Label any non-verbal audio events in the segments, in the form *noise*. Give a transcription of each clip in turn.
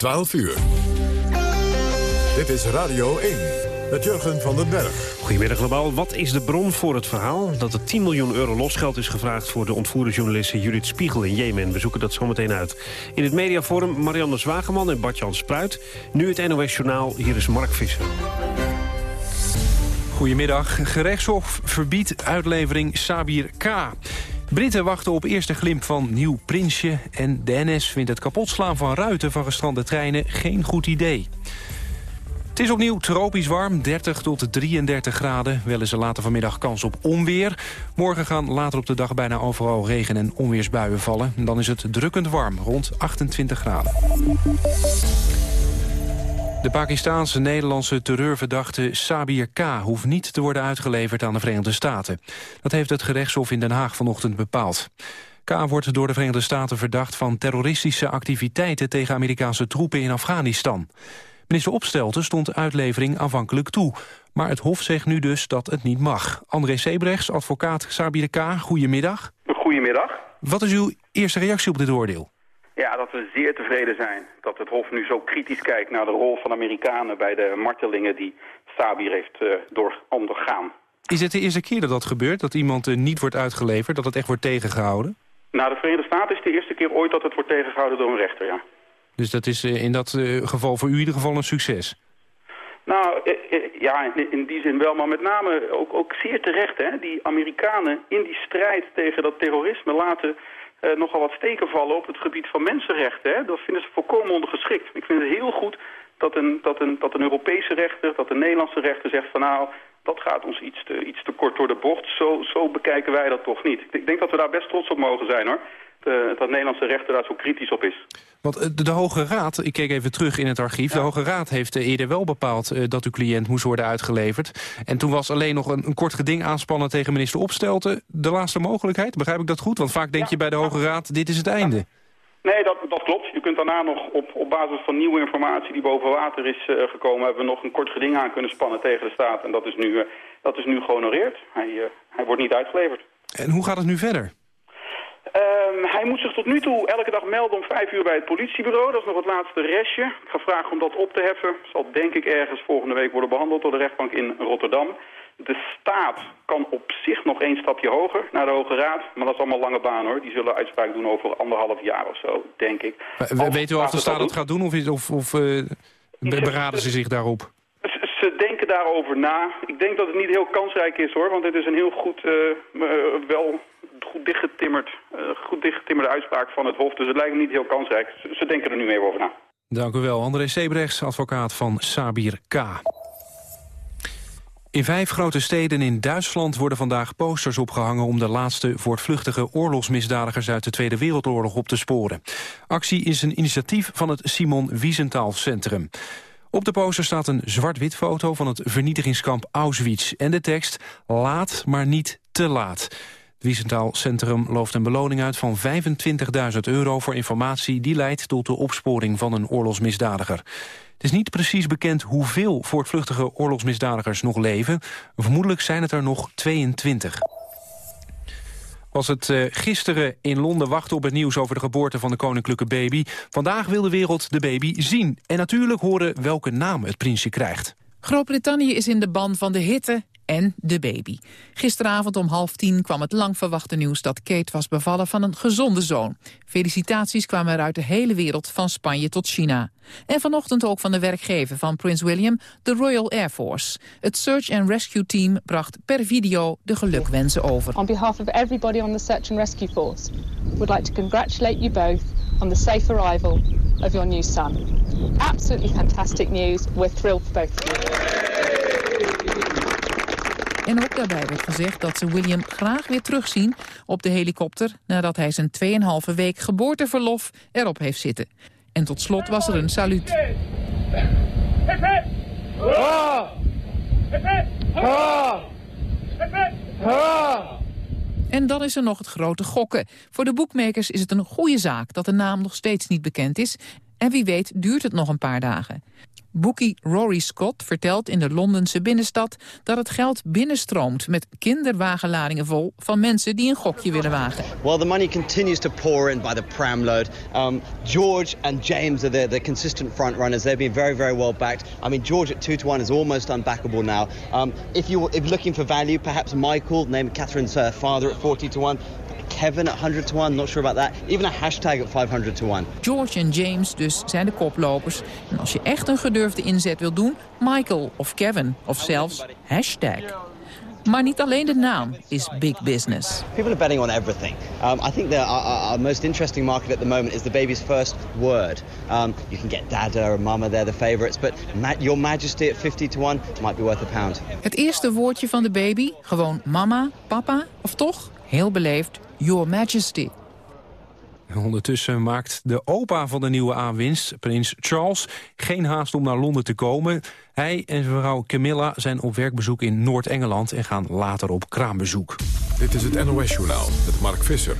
12 uur. Dit is Radio 1 met Jurgen van den Berg. Goedemiddag globaal. Wat is de bron voor het verhaal dat er 10 miljoen euro losgeld is gevraagd voor de ontvoerde journaliste Judith Spiegel in Jemen? We zoeken dat zometeen uit. In het mediaforum Marianne Zwageman en Bart-Jan Spruit. Nu het NOS Journaal. Hier is Mark Visser. Goedemiddag. Gerechtshof verbiedt uitlevering Sabir K. Britten wachten op eerste glimp van nieuw prinsje... en de NS vindt het kapotslaan van ruiten van gestrande treinen geen goed idee. Het is opnieuw tropisch warm, 30 tot 33 graden. Wel is er later vanmiddag kans op onweer. Morgen gaan later op de dag bijna overal regen- en onweersbuien vallen. Dan is het drukkend warm, rond 28 graden. De Pakistaanse Nederlandse terreurverdachte Sabir K. hoeft niet te worden uitgeleverd aan de Verenigde Staten. Dat heeft het gerechtshof in Den Haag vanochtend bepaald. K. wordt door de Verenigde Staten verdacht van terroristische activiteiten tegen Amerikaanse troepen in Afghanistan. Minister Opstelten stond uitlevering aanvankelijk toe. Maar het Hof zegt nu dus dat het niet mag. André Sebrechts, advocaat Sabir K., goedemiddag. Goedemiddag. Wat is uw eerste reactie op dit oordeel? Ja, dat we zeer tevreden zijn dat het Hof nu zo kritisch kijkt naar de rol van Amerikanen bij de martelingen die Sabir heeft uh, door ondergaan. Is het de eerste keer dat dat gebeurt, dat iemand uh, niet wordt uitgeleverd, dat het echt wordt tegengehouden? Nou, de Verenigde Staten is de eerste keer ooit dat het wordt tegengehouden door een rechter, ja. Dus dat is uh, in dat geval voor u in ieder geval een succes? Nou, ja, in die zin wel, maar met name ook, ook zeer terecht. Hè? Die Amerikanen in die strijd tegen dat terrorisme laten uh, nogal wat steken vallen op het gebied van mensenrechten. Hè? Dat vinden ze volkomen ondergeschikt. Ik vind het heel goed dat een, dat, een, dat een Europese rechter, dat een Nederlandse rechter zegt van nou, dat gaat ons iets te, iets te kort door de bocht. Zo, zo bekijken wij dat toch niet. Ik denk dat we daar best trots op mogen zijn hoor. De, dat Nederlandse rechter daar zo kritisch op is. Want de, de, Hoge Raad, ik keek even terug in het archief... Ja. de Hoge Raad heeft eerder wel bepaald uh, dat uw cliënt moest worden uitgeleverd. En toen was alleen nog een, een, kort geding aanspannen tegen minister Opstelten... de laatste mogelijkheid, begrijp ik dat goed? Want vaak denk ja. je bij de Hoge Raad, dit is het einde. Nee, dat, dat klopt. Je kunt daarna nog op, op basis van nieuwe informatie die boven water is uh, gekomen... hebben we nog een kort geding aan kunnen spannen tegen de staat. En dat is nu, uh, dat is nu gehonoreerd. Hij, hij wordt niet uitgeleverd. En hoe gaat het nu verder? Um, hij moet zich tot nu toe elke dag melden om vijf uur bij het politiebureau. Dat is nog het laatste restje. Ik ga vragen om dat op te heffen. Zal denk ik ergens volgende week worden behandeld door de rechtbank in Rotterdam. De staat kan op zich nog één stapje hoger naar de Hoge Raad. Maar dat is allemaal lange baan hoor. Die zullen uitspraak doen over anderhalf jaar of zo, denk ik. Maar, weet u of de staat dat gaat doen of, of, of uh, beraden ze zich daarop? Ze denken daarover na. Ik denk dat het niet heel kansrijk is hoor. Want het is een heel goed, uh, uh, wel goed dichtgetimmerd, uh, goed dichtgetimmerde uitspraak van het Hof. Dus het lijkt me niet heel kansrijk. Ze, denken er nu meer over na. Dank u wel. André Sebrechts, advocaat van Sabir K. In vijf grote steden in Duitsland worden vandaag posters opgehangen... om de laatste voortvluchtige oorlogsmisdadigers uit de Tweede Wereldoorlog op te sporen. Actie is een initiatief van het Simon Wiesenthal Centrum. Op de poster staat een zwart-wit foto van het vernietigingskamp Auschwitz... en de tekst Laat, maar niet te laat. Het Wiesenthal Centrum looft een beloning uit van 25.000 euro... voor informatie die leidt tot de opsporing van een oorlogsmisdadiger. Het is niet precies bekend hoeveel voortvluchtige oorlogsmisdadigers nog leven. Vermoedelijk zijn het er nog 22 was het uh, gisteren in Londen wachten op het nieuws over de geboorte van de koninklijke baby. Vandaag wil de wereld de baby zien. En natuurlijk horen welke naam het prinsje krijgt. Groot-Brittannië is in de ban van de hitte en de baby. Gisteravond om half tien kwam het lang verwachte nieuws dat Kate was bevallen van een gezonde zoon. Felicitaties kwamen er uit de hele wereld, van Spanje tot China. En vanochtend ook van de werkgever van Prins William, de Royal Air Force. Het Search and Rescue Team bracht per video de gelukwensen over. On behalf of everybody on the Search and Rescue Force, would like to congratulate you both on the safe arrival of your new son. Absolutely fantastic news. We're thrilled for both of you. En ook daarbij werd gezegd dat ze William graag weer terugzien op de helikopter... nadat hij zijn 2,5 week geboorteverlof erop heeft zitten. En tot slot was er een saluut. En dan is er nog het grote gokken. Voor de boekmakers is het een goede zaak dat de naam nog steeds niet bekend is... En wie weet duurt het nog een paar dagen. Boekie Rory Scott vertelt in de Londense binnenstad dat het geld binnenstroomt met kinderwagenladingen vol van mensen die een gokje willen wagen. Well, the money continues to pour in by the pram Um, George and James are the, the consistent front runners. They've been very, very well backed. I mean, George at 2 to 1 is almost unbackable now. Um, if you're if looking for value, perhaps Michael, named Catherine's father at 40 to 1. Kevin at 100 to 1, not sure about that. Even a hashtag at 500 to 1. George en James dus zijn de koplopers. En als je echt een gedurfde inzet wil doen, Michael of Kevin of zelfs hashtag. Maar niet alleen de naam is big business. People are betting on everything. Um, I think the, our, our, most interesting market at the moment is the baby's first word. Um, you can get dada or mama, they're the favorites. But ma your majesty at 50 to 1 might be worth a pound. Het eerste woordje van de baby, gewoon mama, papa of toch, heel beleefd, Your Majesty. Ondertussen maakt de opa van de nieuwe aanwinst, prins Charles, geen haast om naar Londen te komen. Hij en zijn vrouw Camilla zijn op werkbezoek in Noord-Engeland en gaan later op kraambezoek. Dit is het NOS-journaal met Mark Visser.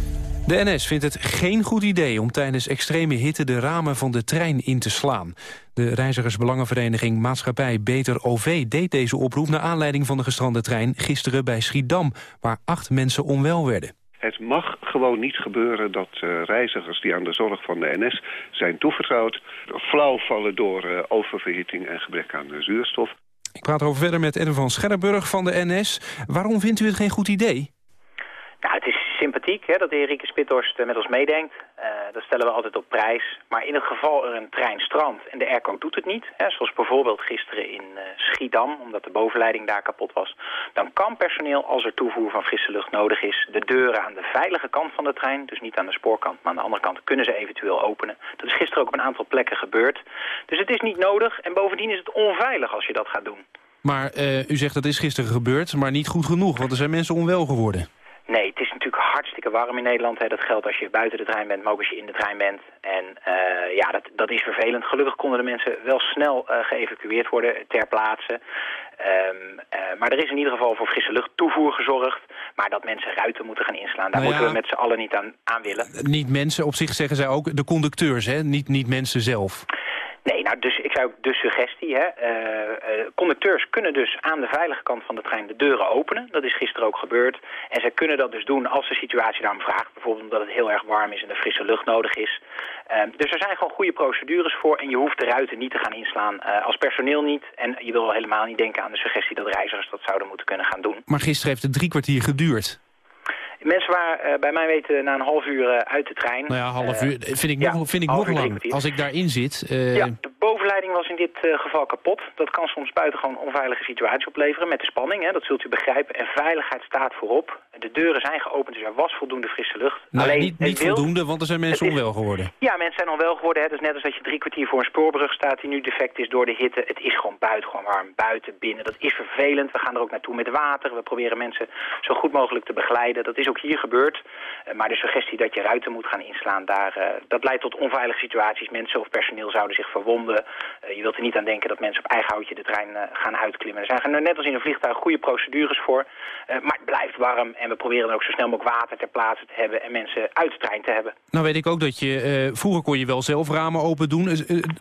De NS vindt het geen goed idee om tijdens extreme hitte de ramen van de trein in te slaan. De reizigersbelangenvereniging Maatschappij Beter OV deed deze oproep naar aanleiding van de gestrande trein gisteren bij Schiedam, waar acht mensen onwel werden. Het mag gewoon niet gebeuren dat uh, reizigers die aan de zorg van de NS zijn toevertrouwd... flauw vallen door uh, oververhitting en gebrek aan uh, zuurstof. Ik praat erover verder met Edwin van Scherrenburg van de NS. Waarom vindt u het geen goed idee? Nou, het is sympathiek hè, dat de heer Rieke Spithorst met ons meedenkt. Uh, dat stellen we altijd op prijs. Maar in het geval er een trein strandt en de airco doet het niet... Hè, zoals bijvoorbeeld gisteren in uh, Schiedam, omdat de bovenleiding daar kapot was... dan kan personeel, als er toevoer van frisse lucht nodig is... de deuren aan de veilige kant van de trein, dus niet aan de spoorkant... maar aan de andere kant kunnen ze eventueel openen. Dat is gisteren ook op een aantal plekken gebeurd. Dus het is niet nodig en bovendien is het onveilig als je dat gaat doen. Maar uh, u zegt dat is gisteren gebeurd, maar niet goed genoeg... want er zijn mensen onwel geworden. Nee, het is natuurlijk hartstikke warm in Nederland. Hè. Dat geldt als je buiten de trein bent, maar ook als je in de trein bent. En uh, ja, dat, dat is vervelend. Gelukkig konden de mensen wel snel uh, geëvacueerd worden ter plaatse. Um, uh, maar er is in ieder geval voor frisse lucht toevoer gezorgd. Maar dat mensen ruiten moeten gaan inslaan, daar nou ja, moeten we met z'n allen niet aan, aan willen. Niet mensen, op zich zeggen zij ook de conducteurs, hè? Niet, niet mensen zelf. Nee, nou, dus ik zou de suggestie, hè, uh, uh, conducteurs kunnen dus aan de veilige kant van de trein de deuren openen. Dat is gisteren ook gebeurd. En zij kunnen dat dus doen als de situatie daarom vraagt. Bijvoorbeeld omdat het heel erg warm is en er frisse lucht nodig is. Uh, dus er zijn gewoon goede procedures voor en je hoeft de ruiten niet te gaan inslaan als personeel niet. En je wil helemaal niet denken aan de suggestie dat reizigers dat zouden moeten kunnen gaan doen. Maar gisteren heeft het drie kwartier geduurd. Mensen waren uh, bij mij weten na een half uur uh, uit de trein. Nou ja, half uur vind ik nog, ja, vind ik nog lang. Als ik daarin zit... Ja, de bovenleiding was in dit geval kapot. Dat kan soms buitengewoon onveilige situatie opleveren met de spanning. Hè, dat zult u begrijpen. En veiligheid staat voorop. De deuren zijn geopend, dus er was voldoende frisse lucht. Nee, Alleen, niet, niet voldoende, want er zijn mensen is, onwel geworden. Ja, mensen zijn onwel geworden. Hè. Is net als dat je drie kwartier voor een spoorbrug staat die nu defect is door de hitte. Het is gewoon buitengewoon warm. Buiten, binnen. Dat is vervelend. We gaan er ook naartoe met water. We proberen mensen zo goed mogelijk te begeleiden. Dat is ook hier gebeurd. Uh, maar de suggestie dat je ruiten moet gaan inslaan, daar, uh, dat leidt tot onveilige situaties. Mensen of personeel zouden zich verwonden. Uh, je wilt er niet aan denken dat mensen op eigen houtje de trein gaan uitklimmen. Er zijn net als in een vliegtuig goede procedures voor. maar het blijft warm en we proberen ook zo snel mogelijk water ter plaatse te hebben en mensen uit de trein te hebben. Nou weet ik ook dat je, vroeger kon je wel zelf ramen open doen.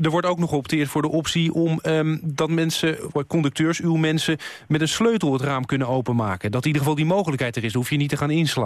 er wordt ook nog geopteerd voor de optie om um, dat mensen, conducteurs, uw mensen, met een sleutel het raam kunnen openmaken. Dat in ieder geval die mogelijkheid er is. Hoef je niet te gaan inslaan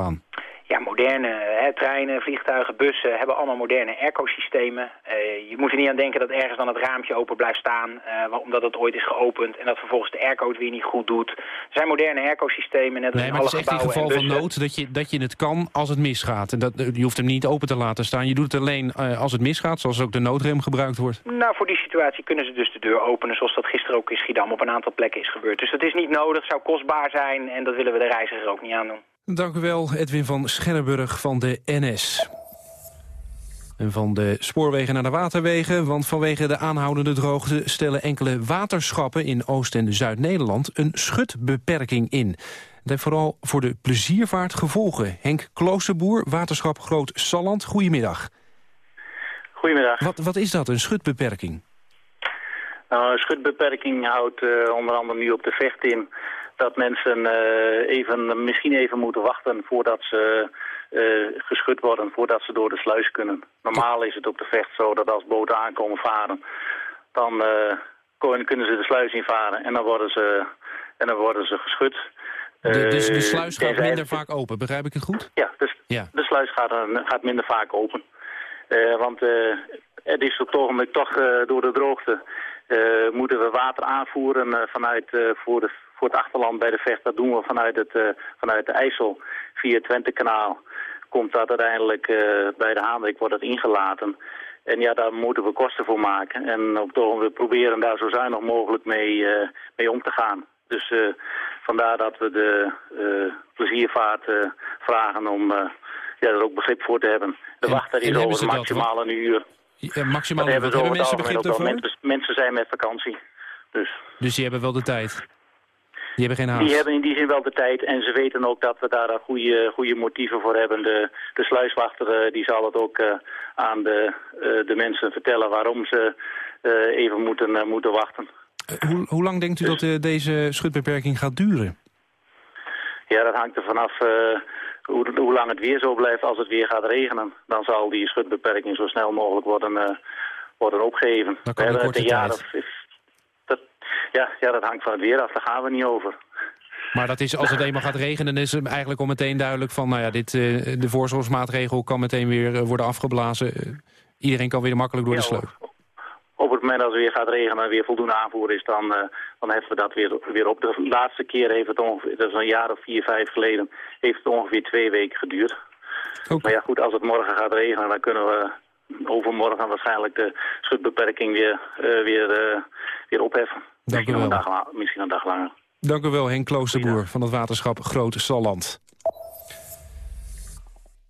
ja, moderne hè, treinen, vliegtuigen, bussen hebben allemaal moderne airco-systemen. Uh, je moet er niet aan denken dat ergens dan het raampje open blijft staan, uh, omdat het ooit is geopend en dat vervolgens de airco het weer niet goed doet. Er zijn moderne airco-systemen, net als nee, in alle gebouwen het is echt in geval van nood dat je, dat je het kan als het misgaat. En dat, je hoeft hem niet open te laten staan. Je doet het alleen uh, als het misgaat, zoals ook de noodrem gebruikt wordt. Nou, voor die situatie kunnen ze dus de deur openen, zoals dat gisteren ook in Schiedam op een aantal plekken is gebeurd. Dus dat is niet nodig, zou kostbaar zijn en dat willen we de reiziger ook niet aandoen. Dank u wel, Edwin van Scherrenburg van de NS. En van de spoorwegen naar de waterwegen, want vanwege de aanhoudende droogte stellen enkele waterschappen in Oost- en Zuid-Nederland een schutbeperking in. Dat heeft vooral voor de pleziervaart gevolgen. Henk Kloosterboer, waterschap Groot Salland, goedemiddag. Goedemiddag. Wat, wat is dat, een schutbeperking? Nou, een schutbeperking houdt uh, onder andere nu op de vecht in dat mensen uh, even, misschien even moeten wachten voordat ze geschud worden voordat ze door de sluis kunnen. Normaal is het op de vecht zo dat als boten aankomen varen, dan kunnen ze de sluis invaren en dan worden ze, en dan worden ze geschud. De, dus de sluis gaat minder vaak open, begrijp ik het goed? Ja, dus ja. de sluis gaat, gaat minder vaak open. want het is op het ogenblik toch door de droogte uh, moeten we water aanvoeren uh, vanuit, uh, voor, de, voor het achterland bij de vecht. Dat doen we vanuit, het, vanuit de IJssel via het Twentekanaal. Komt dat uiteindelijk bij de Haandrik, wordt dat ingelaten. En ja, daar moeten we kosten voor maken. En op het we proberen daar zo zuinig mogelijk mee, mee om te gaan. Dus vandaar dat we de pleziervaart vragen om ja, er ook begrip voor te hebben. De wachttijd is over maximaal een uur. Ja, maximaal hebben, hebben mensen begrip daarvoor? Mensen, mensen zijn met vakantie. Dus. dus die hebben wel de tijd? Die hebben geen haast? Die hebben in die zin wel de tijd en ze weten ook dat we daar goede, goede motieven voor hebben. De, de sluiswachter eh, die zal het ook uh, aan de, uh, de mensen vertellen waarom ze even moeten, moeten wachten. hoe, hoe lang denkt u dus, dat deze schutbeperking gaat duren? Ja, dat hangt er vanaf hoe, hoe, lang het weer zo blijft als het weer gaat regenen. Dan zal die schutbeperking zo snel mogelijk worden, uh, worden opgegeven. We hebben een jaar of, ja, ja, dat hangt van het weer af, daar gaan we niet over. Maar dat is, als het eenmaal gaat regenen, is het eigenlijk al meteen duidelijk van... nou ja, dit, uh, de voorzorgsmaatregel kan meteen weer uh, worden afgeblazen. iedereen kan weer makkelijk door de sleuf op het moment dat het weer gaat regenen en weer voldoende aanvoer is, dan, uh, dan heffen we dat weer, weer op. De laatste keer heeft het ongeveer, dat is een jaar of vier, vijf geleden, heeft het ongeveer twee weken geduurd. Maar ja goed, als het morgen gaat regenen, dan kunnen we overmorgen waarschijnlijk de schutbeperking weer, uh, weer, uh, weer opheffen. Dank misschien, u wel. Een dag, misschien een dag langer. Dank u wel, Henk Kloosterboer van het waterschap Grote Salland.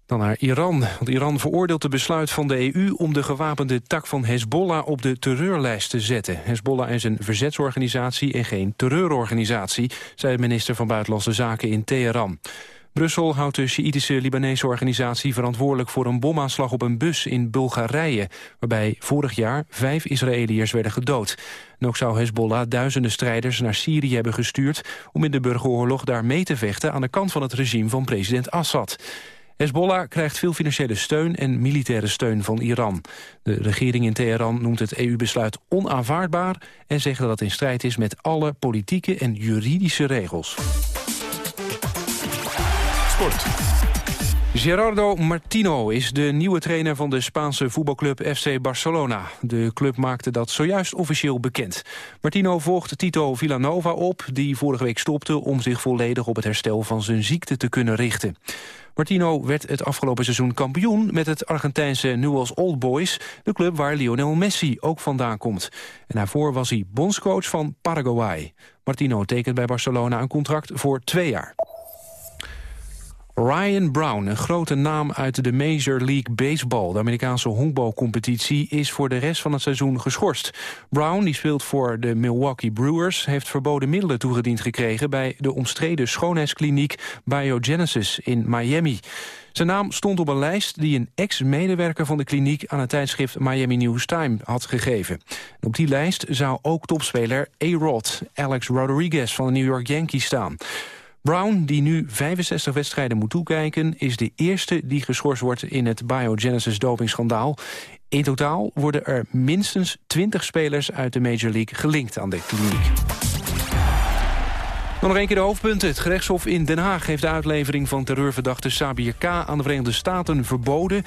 Dan naar Iran. Want Iran veroordeelt het besluit van de EU om de gewapende tak van Hezbollah op de terreurlijst te zetten. Hezbollah is een verzetsorganisatie en geen terreurorganisatie, zei de minister van Buitenlandse Zaken in Teheran. Brussel houdt de Sjiïtische Libanese organisatie verantwoordelijk voor een bomaanslag op een bus in Bulgarije, waarbij vorig jaar vijf Israëliërs werden gedood. En ook zou Hezbollah duizenden strijders naar Syrië hebben gestuurd om in de burgeroorlog daar mee te vechten aan de kant van het regime van president Assad. Hezbollah krijgt veel financiële steun en militaire steun van Iran. De regering in Teheran noemt het EU-besluit onaanvaardbaar... en zegt dat het in strijd is met alle politieke en juridische regels. Gerardo Martino is de nieuwe trainer van de Spaanse voetbalclub FC Barcelona. De club maakte dat zojuist officieel bekend. Martino volgt Tito Villanova op, die vorige week stopte... om zich volledig op het herstel van zijn ziekte te kunnen richten. Martino werd het afgelopen seizoen kampioen met het Argentijnse Newell's Old Boys, de club waar Lionel Messi ook vandaan komt. En daarvoor was hij bondscoach van Paraguay. Martino tekent bij Barcelona een contract voor twee jaar. Ryan Brown, een grote naam uit de Major League Baseball... de Amerikaanse honkbalcompetitie, is voor de rest van het seizoen geschorst. Brown, die speelt voor de Milwaukee Brewers... heeft verboden middelen toegediend gekregen... bij de omstreden schoonheidskliniek Biogenesis in Miami. Zijn naam stond op een lijst die een ex-medewerker van de kliniek... aan het tijdschrift Miami News Time had gegeven. op die lijst zou ook topspeler A-Rod, Alex Rodriguez van de New York Yankees staan. Brown, die nu 65 wedstrijden moet toekijken... is de eerste die geschorst wordt in het Biogenesis dopingschandaal. In totaal worden er minstens 20 spelers uit de Major League gelinkt aan de kliniek. Dan nog een keer de hoofdpunten. Het gerechtshof in Den Haag heeft de uitlevering van terreurverdachte Sabir K. aan de Verenigde Staten verboden.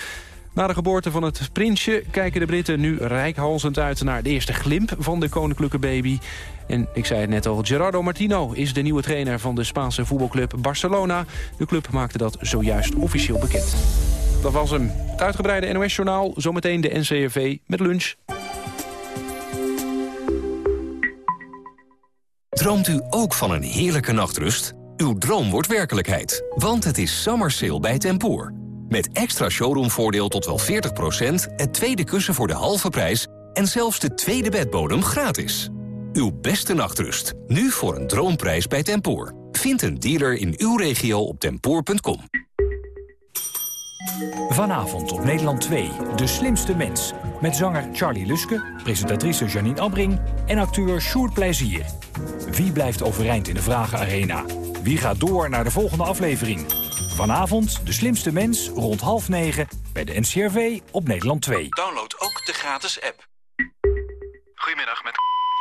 Na de geboorte van het prinsje kijken de Britten nu rijkhalsend uit... naar de eerste glimp van de koninklijke baby. En ik zei het net al, Gerardo Martino is de nieuwe trainer van de Spaanse voetbalclub Barcelona. De club maakte dat zojuist officieel bekend. Dat was hem. Het uitgebreide NOS-journaal, zometeen de NCRV met lunch. Droomt u ook van een heerlijke nachtrust? Uw droom wordt werkelijkheid, want het is summer sale bij Tempoor. Met extra showroomvoordeel tot wel 40%, het tweede kussen voor de halve prijs... en zelfs de tweede bedbodem gratis. Uw beste nachtrust, nu voor een droomprijs bij Tempoor. Vind een dealer in uw regio op tempoor.com. Vanavond op Nederland 2, De Slimste Mens. Met zanger Charlie Luske, presentatrice Janine Abbring... en acteur Sjoerd Plezier. Wie blijft overeind in de Vragenarena? Wie gaat door naar de volgende aflevering? Vanavond de slimste mens rond half negen bij de NCRV op Nederland 2. Download ook de gratis app. Goedemiddag, met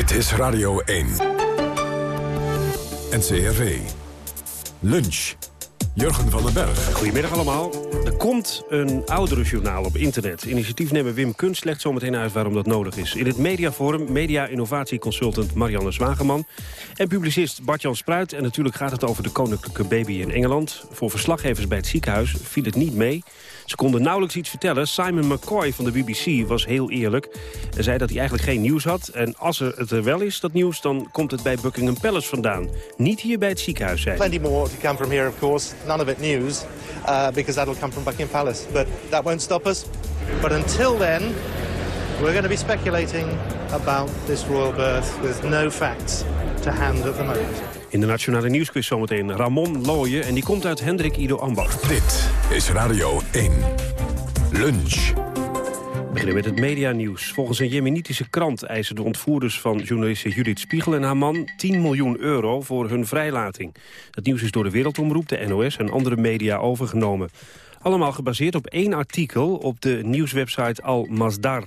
Dit is Radio 1. NCRV. Lunch. Jurgen van den Berg. Goedemiddag allemaal. Er komt een ouderenjournaal op internet. Initiatiefnemer Wim Kunst legt zometeen uit waarom dat nodig is. In het mediaforum media-innovatieconsultant Marianne Zwageman... en publicist Bart-Jan Spruit. En natuurlijk gaat het over de koninklijke baby in Engeland. Voor verslaggevers bij het ziekenhuis viel het niet mee. Ze konden nauwelijks iets vertellen. Simon McCoy van de BBC was heel eerlijk. En zei dat hij eigenlijk geen nieuws had. En als er het er wel is, dat nieuws, dan komt het bij Buckingham Palace vandaan. Niet hier bij het ziekenhuis, hij. Plenty more to come from here, of course. None of it news, uh, because that'll come from Buckingham Palace. But that won't stop us. But until then, we're going to be speculating about this royal birth with no facts to hand at the moment. In de Nationale Nieuwsquiz zometeen Ramon Looyen. En die komt uit Hendrik Ido Ambacht. Dit is Radio 1. Lunch. We beginnen met het medianieuws. Volgens een jemenitische krant eisen de ontvoerders van journaliste Judith Spiegel en haar man 10 miljoen euro voor hun vrijlating. Het nieuws is door de Wereldomroep, de NOS en andere media overgenomen. Allemaal gebaseerd op één artikel op de nieuwswebsite Al Masdar.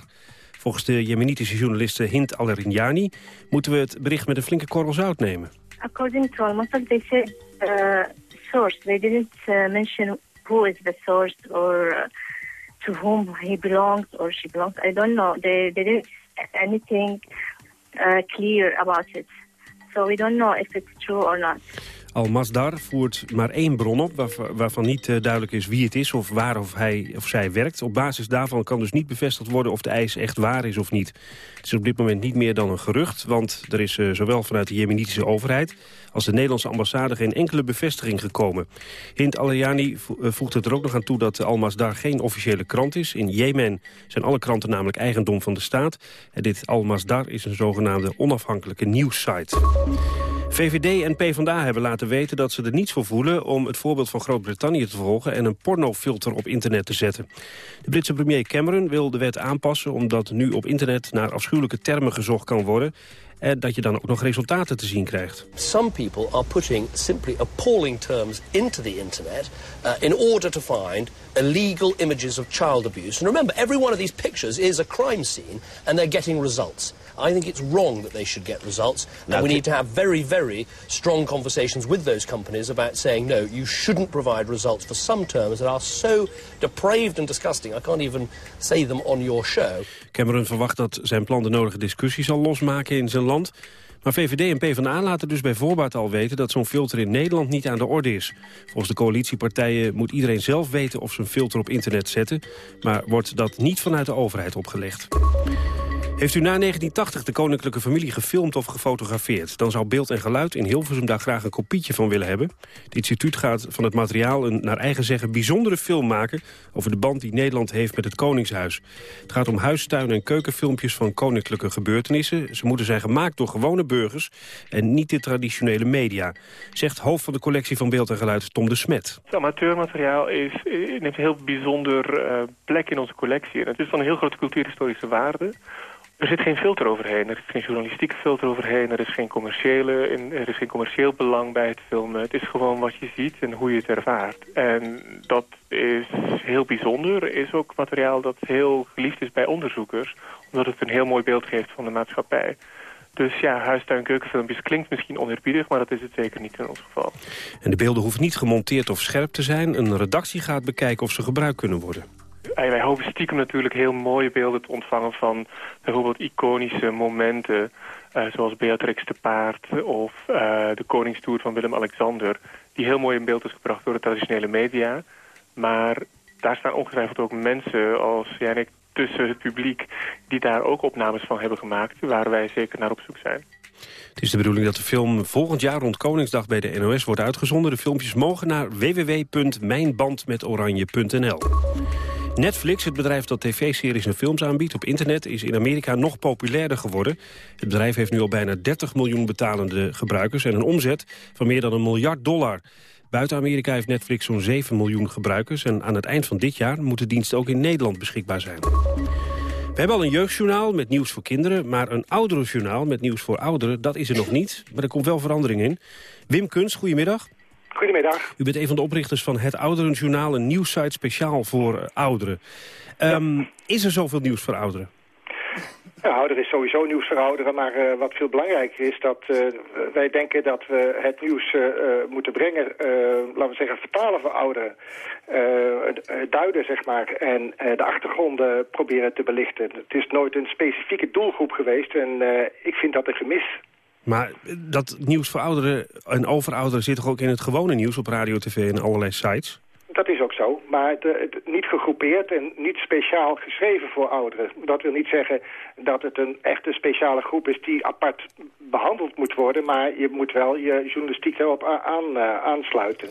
Volgens de jemenitische journaliste Hind Al-Rinjani moeten we het bericht met een flinke korrel zout nemen. According to Al-Masad, they said uh, source. They didn't uh, mention who is the source or uh, to whom he belongs or she belongs. I don't know. They, they didn't anything uh, clear about it. So we don't know if it's true or not. Al-Masdar voert maar één bron op, waarvan, niet eh, duidelijk is wie het is of waar of hij of zij werkt. Op basis daarvan kan dus niet bevestigd worden of de eis echt waar is of niet. Het is op dit moment niet meer dan een gerucht, want er is eh, zowel vanuit de jemenitische overheid als de Nederlandse ambassade geen enkele bevestiging gekomen. Hint Alayani eh, voegt er ook nog aan toe dat Al-Masdar geen officiële krant is. In Jemen zijn alle kranten namelijk eigendom van de staat. En dit Al-Masdar is een zogenaamde onafhankelijke nieuwssite. VVD en PvdA hebben laten weten dat ze er niets voor voelen... om het voorbeeld van Groot-Brittannië te volgen... en een pornofilter op internet te zetten. De Britse premier Cameron wil de wet aanpassen... omdat nu op internet naar afschuwelijke termen gezocht kan worden... en dat je dan ook nog resultaten te zien krijgt. Some people are putting simply appalling terms into the internet uh, in order to find illegal images of child abuse. And remember, every one of these pictures is a crime scene, and they're getting results. I think it's wrong that they should get results, and we need to have very, very strong conversations with those companies about saying, no, you shouldn't provide results for some terms that are so depraved and disgusting, I can't even say them on your show. Cameron verwacht dat zijn plan de nodige discussie zal losmaken in zijn land. Maar VVD en PvdA laten dus bij voorbaat al weten... dat zo'n filter in Nederland niet aan de orde is. Volgens de coalitiepartijen moet iedereen zelf weten of ze een filter op internet zetten... maar wordt dat niet vanuit de overheid opgelegd. Heeft u na 1980 de koninklijke familie gefilmd of gefotografeerd... dan zou Beeld en Geluid in Hilversum daar graag een kopietje van willen hebben. Het instituut gaat van het materiaal een naar eigen zeggen bijzondere film maken... over de band die Nederland heeft met het Koningshuis. Het gaat om huistuin- en keukenfilmpjes van koninklijke gebeurtenissen. Ze moeten zijn gemaakt door gewone burgers en niet de traditionele media. Zegt hoofd van de collectie van Beeld en Geluid Tom de Smet. Het amateurmateriaal is, eh, een heel bijzonder eh, plek in onze collectie. En het is van een heel grote cultuurhistorische waarde. Er zit geen filter overheen, er is geen journalistieke filter overheen, er is geen, commerciële, er is geen commercieel belang bij het filmen. Het is gewoon wat je ziet en hoe je het ervaart. En dat is heel bijzonder, Er is ook materiaal dat heel geliefd is bij onderzoekers, omdat het een heel mooi beeld geeft van de maatschappij. Dus ja, huistuin- keukenfilmpjes klinkt misschien oneerbiedig, maar dat is het zeker niet in ons geval. En de beelden hoeven niet gemonteerd of scherp te zijn. Een redactie gaat bekijken of ze gebruikt kunnen worden. En wij hopen stiekem natuurlijk heel mooie beelden te ontvangen van bijvoorbeeld iconische momenten. eh, zoals Beatrix de Paard of eh, de koningstoer van Willem-Alexander. Die heel mooi in beeld is gebracht door de traditionele media. Maar daar staan ongetwijfeld ook mensen als jij en ik tussen het publiek... die daar ook opnames van hebben gemaakt, waar wij zeker naar op zoek zijn. Het is de bedoeling dat de film volgend jaar rond Koningsdag bij de NOS wordt uitgezonden. De filmpjes mogen naar www.mijnbandmetoranje.nl. Netflix, het bedrijf dat tv-series en films aanbiedt op internet... is in Amerika nog populairder geworden. Het bedrijf heeft nu al bijna 30 miljoen betalende gebruikers... en een omzet van meer dan een miljard dollar. Buiten Amerika heeft Netflix zo'n 7 miljoen gebruikers... en aan het eind van dit jaar moet de dienst ook in Nederland beschikbaar zijn. We hebben al een jeugdjournaal met nieuws voor kinderen... maar een ouderenjournaal met nieuws voor ouderen, dat is er nog niet. Maar er komt wel verandering in. Wim Kunst, goedemiddag. Goedemiddag. U bent een van de oprichters van het Ouderenjournaal... een nieuwssite speciaal voor eh, ouderen. Ehm, Is er zoveel nieuws voor ouderen? Er is sowieso nieuws voor ouderen, maar eh, wat veel belangrijker is dat eh, wij denken dat we het nieuws moeten brengen, laten we zeggen, vertalen voor ouderen, duiden zeg maar, en de achtergronden proberen te belichten. Het is nooit een specifieke doelgroep geweest en ik vind dat een gemis. Maar eh, dat nieuws voor ouderen en over ouderen... zit toch ook in het gewone nieuws op radio, tv en allerlei sites? Dat is ook zo, maar de, het- niet gegroepeerd en niet speciaal geschreven voor ouderen. Dat wil niet zeggen dat het een echte speciale groep is die apart behandeld moet worden, maar je moet wel je journalistiek erop aan, eh, aansluiten.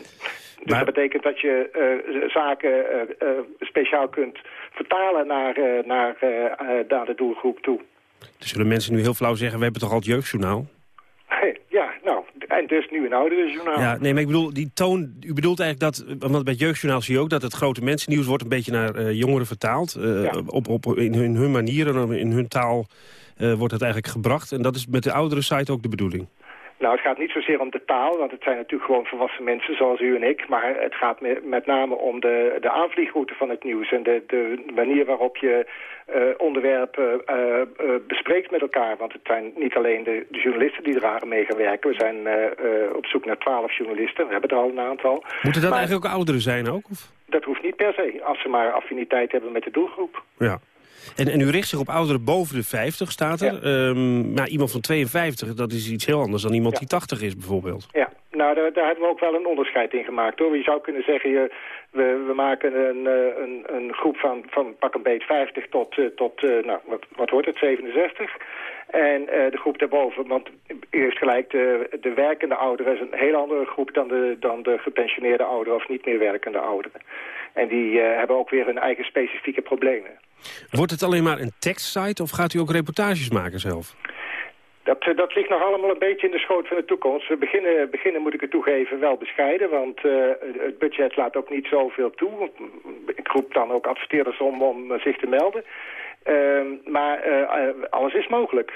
Dus dat betekent dat je eh, zaken eh, eh, speciaal kunt vertalen naar, eh, naar, eh, eh, naar de doelgroep toe. Er zullen mensen nu heel flauw zeggen... we hebben toch al het jeugdjournaal? Ja, nou, en dus nu een ouderenjournaal. Ja, nee, maar ik bedoel, die toon... U bedoelt eigenlijk dat... Want bij het jeugdjournaal zie je ook dat het grote mensennieuws... wordt een beetje naar eh, jongeren vertaald. eh, op, op, in, hun, hun manier en in hun taal eh, wordt het eigenlijk gebracht. En dat is met de oudere site ook de bedoeling. Nou, het gaat niet zozeer om de taal, want het zijn natuurlijk gewoon volwassen mensen zoals u en ik. Maar het gaat me- met name om de, de aanvliegroute van het nieuws en de, de manier waarop je eh, onderwerpen eh, eh, bespreekt met elkaar. Want het zijn niet alleen de, de journalisten die eraan mee gaan werken. We zijn op zoek naar twaalf journalisten, we hebben er al een aantal. Moeten dat Maar eigenlijk ook ouderen zijn ook? Of? Dat hoeft niet per se, als ze maar affiniteit hebben met de doelgroep. Ja. En, en u richt zich op ouderen boven de 50, staat er. Ehm, nou, iemand van 52, dat is iets heel anders dan iemand die 80 is bijvoorbeeld. Ja, nou daar, daar hebben we ook wel een onderscheid in gemaakt hoor. Je zou kunnen zeggen, je, we, we maken een, eh, een, een groep van, van pak een beet 50 tot, eh, tot eh, nou, wat, wat wordt het, 67. En de groep daarboven, want u heeft gelijk, de, de werkende ouderen is een heel andere groep dan de, dan de gepensioneerde ouderen of niet meer werkende ouderen. En die hebben ook weer hun eigen specifieke problemen. Wordt het alleen maar een tekstsite of gaat u ook reportages maken zelf? Dat, eh, dat ligt nog allemaal een beetje in de schoot van de toekomst. We beginnen, beginnen moet ik het toegeven, wel bescheiden. Want eh, het budget laat ook niet zoveel toe. Ik roep dan ook adverteerders om om eh, zich te melden. Ehm, maar alles is mogelijk.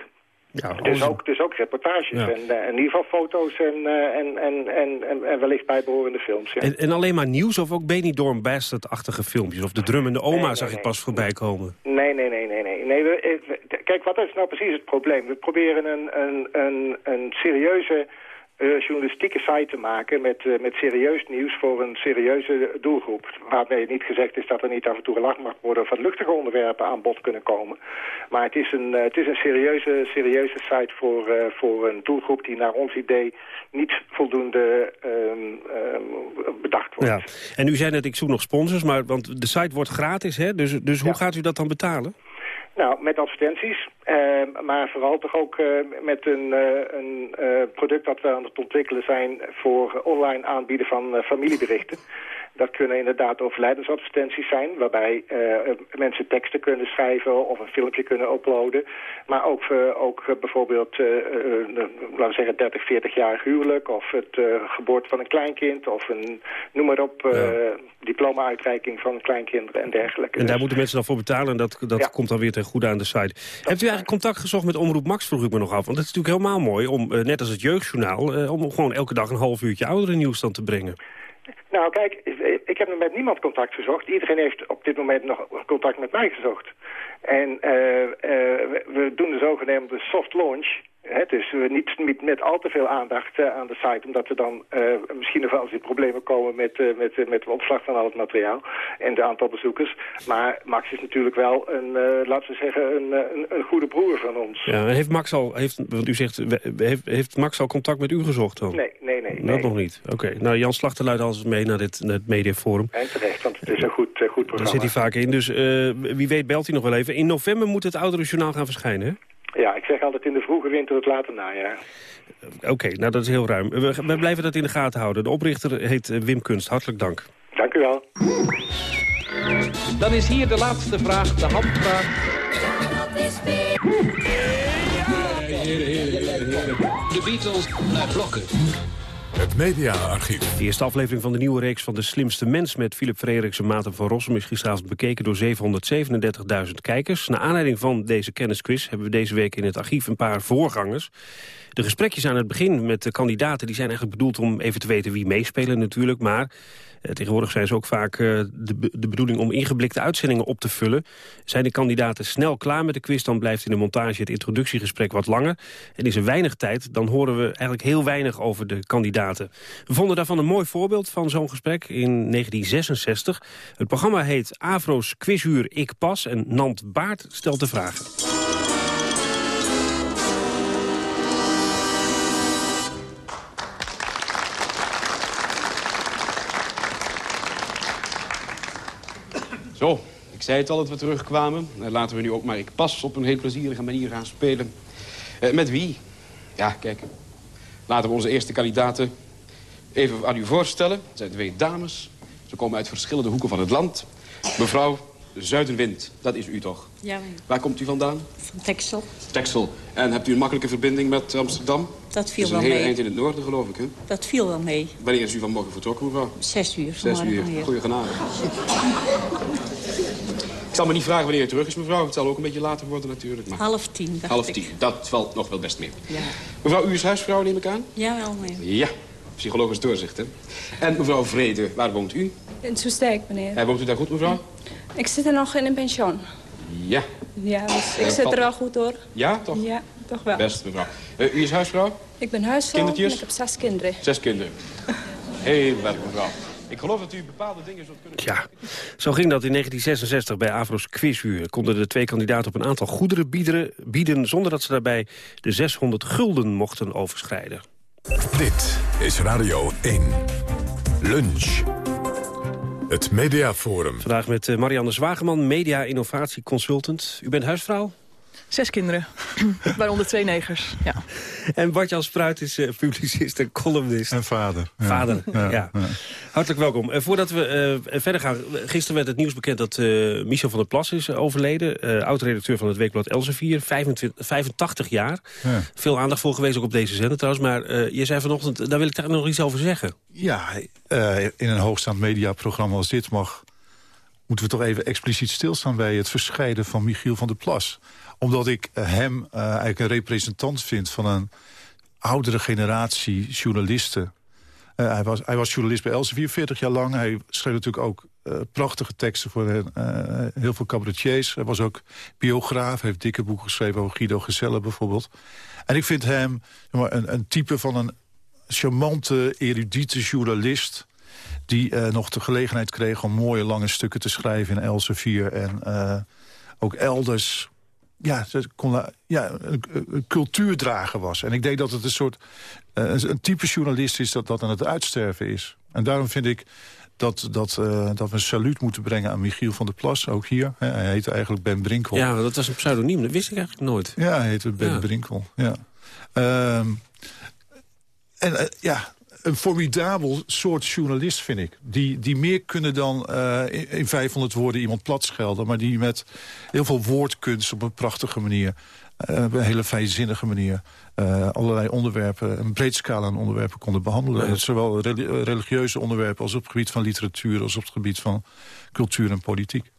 Ja, dus, ook, dus ook reportages Ja. en eh, in ieder geval foto's en, eh, en, en, en, en, wellicht bijbehorende films. Ja. En, en alleen maar nieuws of ook Benidorm Bastard-achtige filmpjes? Of de drummende oma Nee, nee, zag ik nee. pas voorbij komen? Nee, nee, nee, nee, nee. nee we, eh, we- kijk, wat is nou precies het probleem? We proberen een, een, een, een serieuze eh, journalistieke site te maken met, eh, met serieus nieuws voor een serieuze doelgroep. Waarbij niet gezegd is dat er niet af en toe gelachen mag worden of wat luchtige onderwerpen aan bod kunnen komen. Maar het is een, eh, het is een serieuze, serieuze site voor, voor een doelgroep die naar ons idee niet voldoende ehm, ehm, bedacht wordt. Ja. En u zei net, ik zoek nog sponsors, maar, want de site wordt gratis, hè? Dus, dus hoe gaat u dat dan betalen? Nou, met advertenties, eh, maar vooral toch ook eh, met een, eh, een eh, product dat we aan het ontwikkelen zijn voor online aanbieden van eh, familieberichten. Dat kunnen inderdaad overlijdensadvertenties zijn, waarbij eh, mensen teksten kunnen schrijven of een filmpje kunnen uploaden. Maar ook, eh, ook eh, bijvoorbeeld, eh, eh, laten we zeggen, 30, 40 jaar huwelijk of het eh, geboorte van een kleinkind of een, noem maar op, eh, diploma-uitreiking van kleinkinderen en dergelijke. En daar Dus- moeten mensen dan voor betalen en dat, dat Ja. komt dan weer ten goede aan de site. Hebt u eigenlijk contact gezocht met Omroep Max, vroeg ik me nog af. Want het is natuurlijk helemaal mooi om, eh, net als het jeugdjournaal... eh, om gewoon elke dag een half uurtje oudere nieuws dan te brengen. Nou, kijk, ik heb met niemand contact gezocht. Iedereen heeft op dit moment nog contact met mij gezocht. En eh, we, we doen de zogenaamde soft launch. Het is uh, niet, niet met al te veel aandacht uh, aan de site, omdat er dan uh, misschien nog wel eens in problemen komen met, met, met de opslag van al het materiaal en de aantal bezoekers. Maar Max is natuurlijk wel een, laten we zeggen, een, een, een, goede broer van ons. Ja, heeft Max al, heeft, want u zegt, heeft, heeft Max al contact met u gezocht dan? Nee, nee, nee. Dat nee. nog niet. Oké, nou Jan Slachter luidt alles mee naar dit, naar het mediaforum. En terecht, want het is een goed, goed programma. Daar zit hij vaak in, dus wie weet belt hij nog wel even. In november moet het Oudere Journaal gaan verschijnen, hè? Ja, ik zeg altijd in de vroege winter het late najaar. Oké, okay, nou dat is heel ruim. We, we, blijven dat in de gaten houden. De oprichter heet Wim Kunst. Hartelijk dank. Dank u wel. Dan is hier de laatste vraag, de handvraag. De Beatles naar blokken. Het mediaarchief. De eerste aflevering van de nieuwe reeks van De Slimste Mens... met Philip Frederiks en Maarten van Rossum is gisteravond bekeken door 737.000 kijkers. Naar aanleiding van deze kennisquiz hebben we deze week in het archief een paar voorgangers. De gesprekjes aan het begin met de kandidaten die zijn eigenlijk bedoeld om even te weten wie meespelen natuurlijk. Maar tegenwoordig zijn ze ook vaak eh, de, de bedoeling om ingeblikte uitzendingen op te vullen. Zijn de kandidaten snel klaar met de quiz, dan blijft in de montage het introductiegesprek wat langer. En is er weinig tijd, dan horen we eigenlijk heel weinig over de kandidaten. We vonden daarvan een mooi voorbeeld van zo'n gesprek in 1966. Het programma heet Avro's Quizuur Ik Pas en Nant Baart stelt de vragen. Zo, ik zei het al dat we terugkwamen. Laten we nu ook maar ik pas op een heel plezierige manier gaan spelen. Uh, met wie? Ja, kijk. Laten we onze eerste kandidaten even aan u voorstellen. Het zijn twee dames. Ze komen uit verschillende hoeken van het land. Mevrouw Zuiderwind, dat is u toch? Ja. Waar komt u vandaan? Van Texel. Texel. En hebt u een makkelijke verbinding met Amsterdam? Dat viel wel mee. mee. is een hele eind in het noorden, geloof ik, hè? Dat viel wel mee. Wanneer is u vanmorgen vertrokken, mevrouw? Zes uur. Zes uur. Goeie genade. *laughs* Ik zal me niet vragen wanneer u terug is, mevrouw. Het zal ook een beetje later worden natuurlijk. Maar... Half tien, dacht Half ik. tien. Dat valt nog wel best mee. Ja. Mevrouw, u is huisvrouw, neem ik aan? Ja, wel mee. Ja. Psychologisch doorzicht, hè? En mevrouw Vrede, waar woont u? In Soestdijk, meneer. En woont u daar goed, mevrouw? Ik zit er nog in een pensioen. Ja. Ja, dus ik Eh, zit er wel goed door. Ja, toch? Ja, toch wel. Best, mevrouw. Eh, u is huisvrouw? Ik ben huisvrouw Kindertjes? en ik heb zes kinderen. Zes kinderen. *laughs* Heel werk, mevrouw. Ik geloof dat u bepaalde dingen zult kunnen... Ja, zo ging dat in 1966 bij Avro's Quizhuur. Konden de twee kandidaten op een aantal goederen bieden, bieden... zonder dat ze daarbij de 600 gulden mochten overschrijden. Dit is Radio 1. Lunch. Het Mediaforum. Vandaag met eh, Marianne Zwageman, media innovatie consultant. U bent huisvrouw? Zes kinderen, *clears throat* waaronder twee negers. Ja. En Bart-Jan Spruit is eh, publicist en columnist. En vader. Ja. Vader, ja. Ja, ja. Hartelijk welkom. Eh, voordat we eh, verder gaan, gisteren werd het nieuws bekend dat eh, Michel van der Plas is overleden. eh, Oud-redacteur van het Weekblad Elsevier, 25, 85 jaar. Ja. Veel aandacht voor geweest, ook op deze zender trouwens. Maar eh, je zei vanochtend, daar wil ik daar nog iets over zeggen. Ja, eh, in een hoogstaand mediaprogramma als dit mag... moeten we toch even expliciet stilstaan bij het verscheiden van Michiel van der Plas. Omdat ik eh, hem eh, eigenlijk een representant vind van een oudere generatie journalisten. Eh, hij, was, hij was journalist bij Elsevier 40 jaar lang. Hij schreef natuurlijk ook prachtige teksten voor eh, heel veel cabaretiers. Hij was ook biograaf, heeft dikke boeken geschreven over Guido Gezelle bijvoorbeeld. En ik vind hem maar, een, een type van een charmante, erudite journalist... die nog de gelegenheid kreeg om mooie lange stukken te schrijven in Elsevier... en ook elders ja, ze kon, ja, een, een cultuurdrager was. En ik denk dat het een soort eh, een, een type journalist is dat, dat aan het uitsterven is. En daarom vind ik dat, dat, eh, dat we een saluut moeten brengen aan Michiel van der Plas, ook hier. Hij heette eigenlijk Ben Brinkel. Ja, dat was een pseudoniem, dat wist ik eigenlijk nooit. Ja, hij heette Ben Ja. Brinkel. Ja. Ehm, en eh, ja, een formidabel soort journalist vind ik. Die, die meer kunnen dan eh, in, in 500 woorden iemand platschelden... maar die met heel veel woordkunst op een prachtige manier... eh, op een hele fijnzinnige manier... eh, allerlei onderwerpen, een breed scala aan onderwerpen konden behandelen. Ja. Zowel reli- religieuze onderwerpen als op het gebied van literatuur... als op het gebied van cultuur en politiek.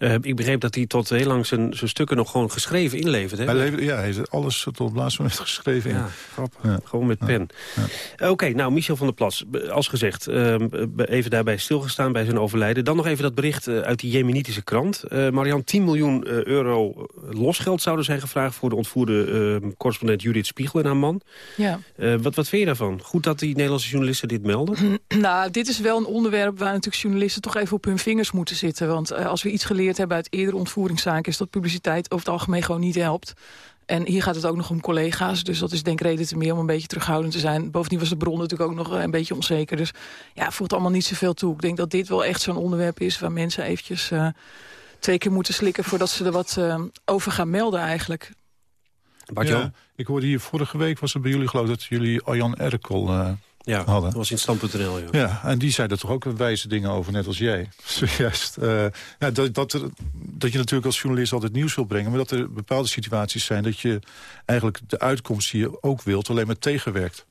Uh, ik begreep dat hij tot heel lang zijn, zijn stukken nog gewoon geschreven inlevert. Hè? Hij levert, ja, hij heeft alles tot op het laatste moment *laughs* geschreven. Ja, grappig. Ja. Gewoon met pen. Ja. Oké, nou, Michel van der Plas, als gezegd, uh, even daarbij stilgestaan bij zijn overlijden. Dan nog even dat bericht uh, uit die Jemenitische krant. Marian, 10 miljoen euro losgeld zouden zijn gevraagd... voor de ontvoerde ehm, correspondent Judith Spiegel en haar man. Ja. wat, wat vind je daarvan? Goed dat die Nederlandse journalisten dit melden? *clears throat* nou, dit is wel een onderwerp waar natuurlijk journalisten toch even op hun vingers moeten zitten. Want als we iets geleerd hebben uit eerdere ontvoeringszaken... is dat publiciteit over het algemeen gewoon niet helpt. En hier gaat het ook nog om collega's. Dus dat is denk ik reden te meer om een beetje terughoudend te zijn. Bovendien was de bron natuurlijk ook nog een beetje onzeker. Dus ja, voegt allemaal niet zoveel toe. Ik denk dat dit wel echt zo'n onderwerp is... waar mensen eventjes uh, twee keer moeten slikken... voordat ze er wat uh, over gaan melden eigenlijk. Ja, ik hoorde hier vorige week, was het bij jullie geloof dat jullie Arjan Erkel... Uh, ja, hadden. dat was in stand.nl. Ja. ja, en die zei er toch ook wijze dingen over, net als jij. *laughs* Zojuist. Uh, ja, dat, dat, er, dat je natuurlijk als journalist altijd nieuws wil brengen... maar dat er bepaalde situaties zijn dat je eigenlijk de uitkomst die je ook wilt... alleen maar tegenwerkt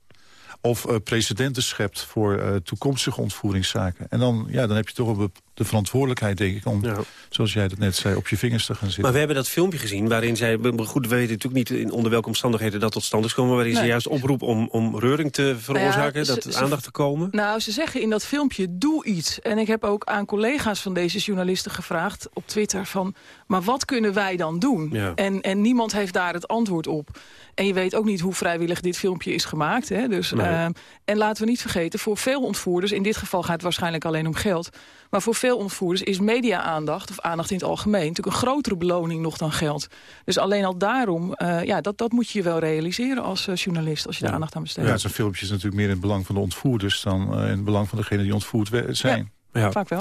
of uh, precedenten schept voor uh, toekomstige ontvoeringszaken. En dan, ja, dan heb je toch een de verantwoordelijkheid, denk ik... om, ja. zoals jij dat net zei, op je vingers te gaan zitten. Maar we hebben dat filmpje gezien waarin zij... Goed, we weten natuurlijk niet onder welke omstandigheden dat tot stand is gekomen... waarin nee. ze juist oproep om, om reuring te veroorzaken, nou ja, dat ze, aandacht te komen. Nou, ze zeggen in dat filmpje, doe iets. En ik heb ook aan collega's van deze journalisten gevraagd op Twitter... van, maar wat kunnen wij dan doen? Ja. En, en niemand heeft daar het antwoord op. En je weet ook niet hoe vrijwillig dit filmpje is gemaakt. Hè? Dus, nee. uh, en laten we niet vergeten, voor veel ontvoerders... in dit geval gaat het waarschijnlijk alleen om geld... maar voor veel ontvoerders is media-aandacht, of aandacht in het algemeen... natuurlijk een grotere beloning nog dan geld. Dus alleen al daarom, uh, ja, dat, dat moet je wel realiseren als uh, journalist... als je ja. daar aandacht aan besteedt. Ja, zo'n filmpje is natuurlijk meer in het belang van de ontvoerders... dan uh, in het belang van degene die ontvoerd zijn. Ja. Ja. Vaak wel.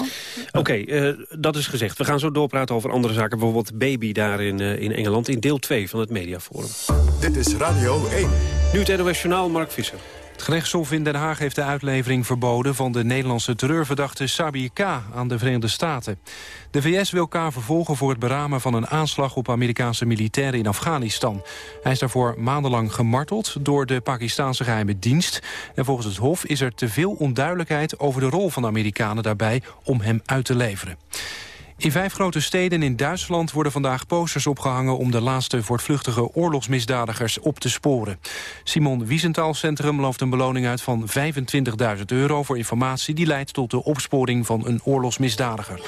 Oké, okay, uh, dat is gezegd. We gaan zo doorpraten over andere zaken. Bijvoorbeeld Baby daar in, uh, in Engeland in deel 2 van het Mediaforum. Dit is Radio 1. Nu het NOS Journaal, Mark Visser. Het gerechtshof in Den Haag heeft de uitlevering verboden... van de Nederlandse terreurverdachte Sabi K. aan de Verenigde Staten. De VS wil K. vervolgen voor het beramen van een aanslag... op Amerikaanse militairen in Afghanistan. Hij is daarvoor maandenlang gemarteld door de Pakistanse geheime dienst. En volgens het Hof is er te veel onduidelijkheid... over de rol van de Amerikanen daarbij om hem uit te leveren. In vijf grote steden in Duitsland worden vandaag posters opgehangen... om de laatste voortvluchtige oorlogsmisdadigers op te sporen. Simon Wiesenthal Centrum looft een beloning uit van 25.000 euro... voor informatie die leidt tot de opsporing van een oorlogsmisdadiger.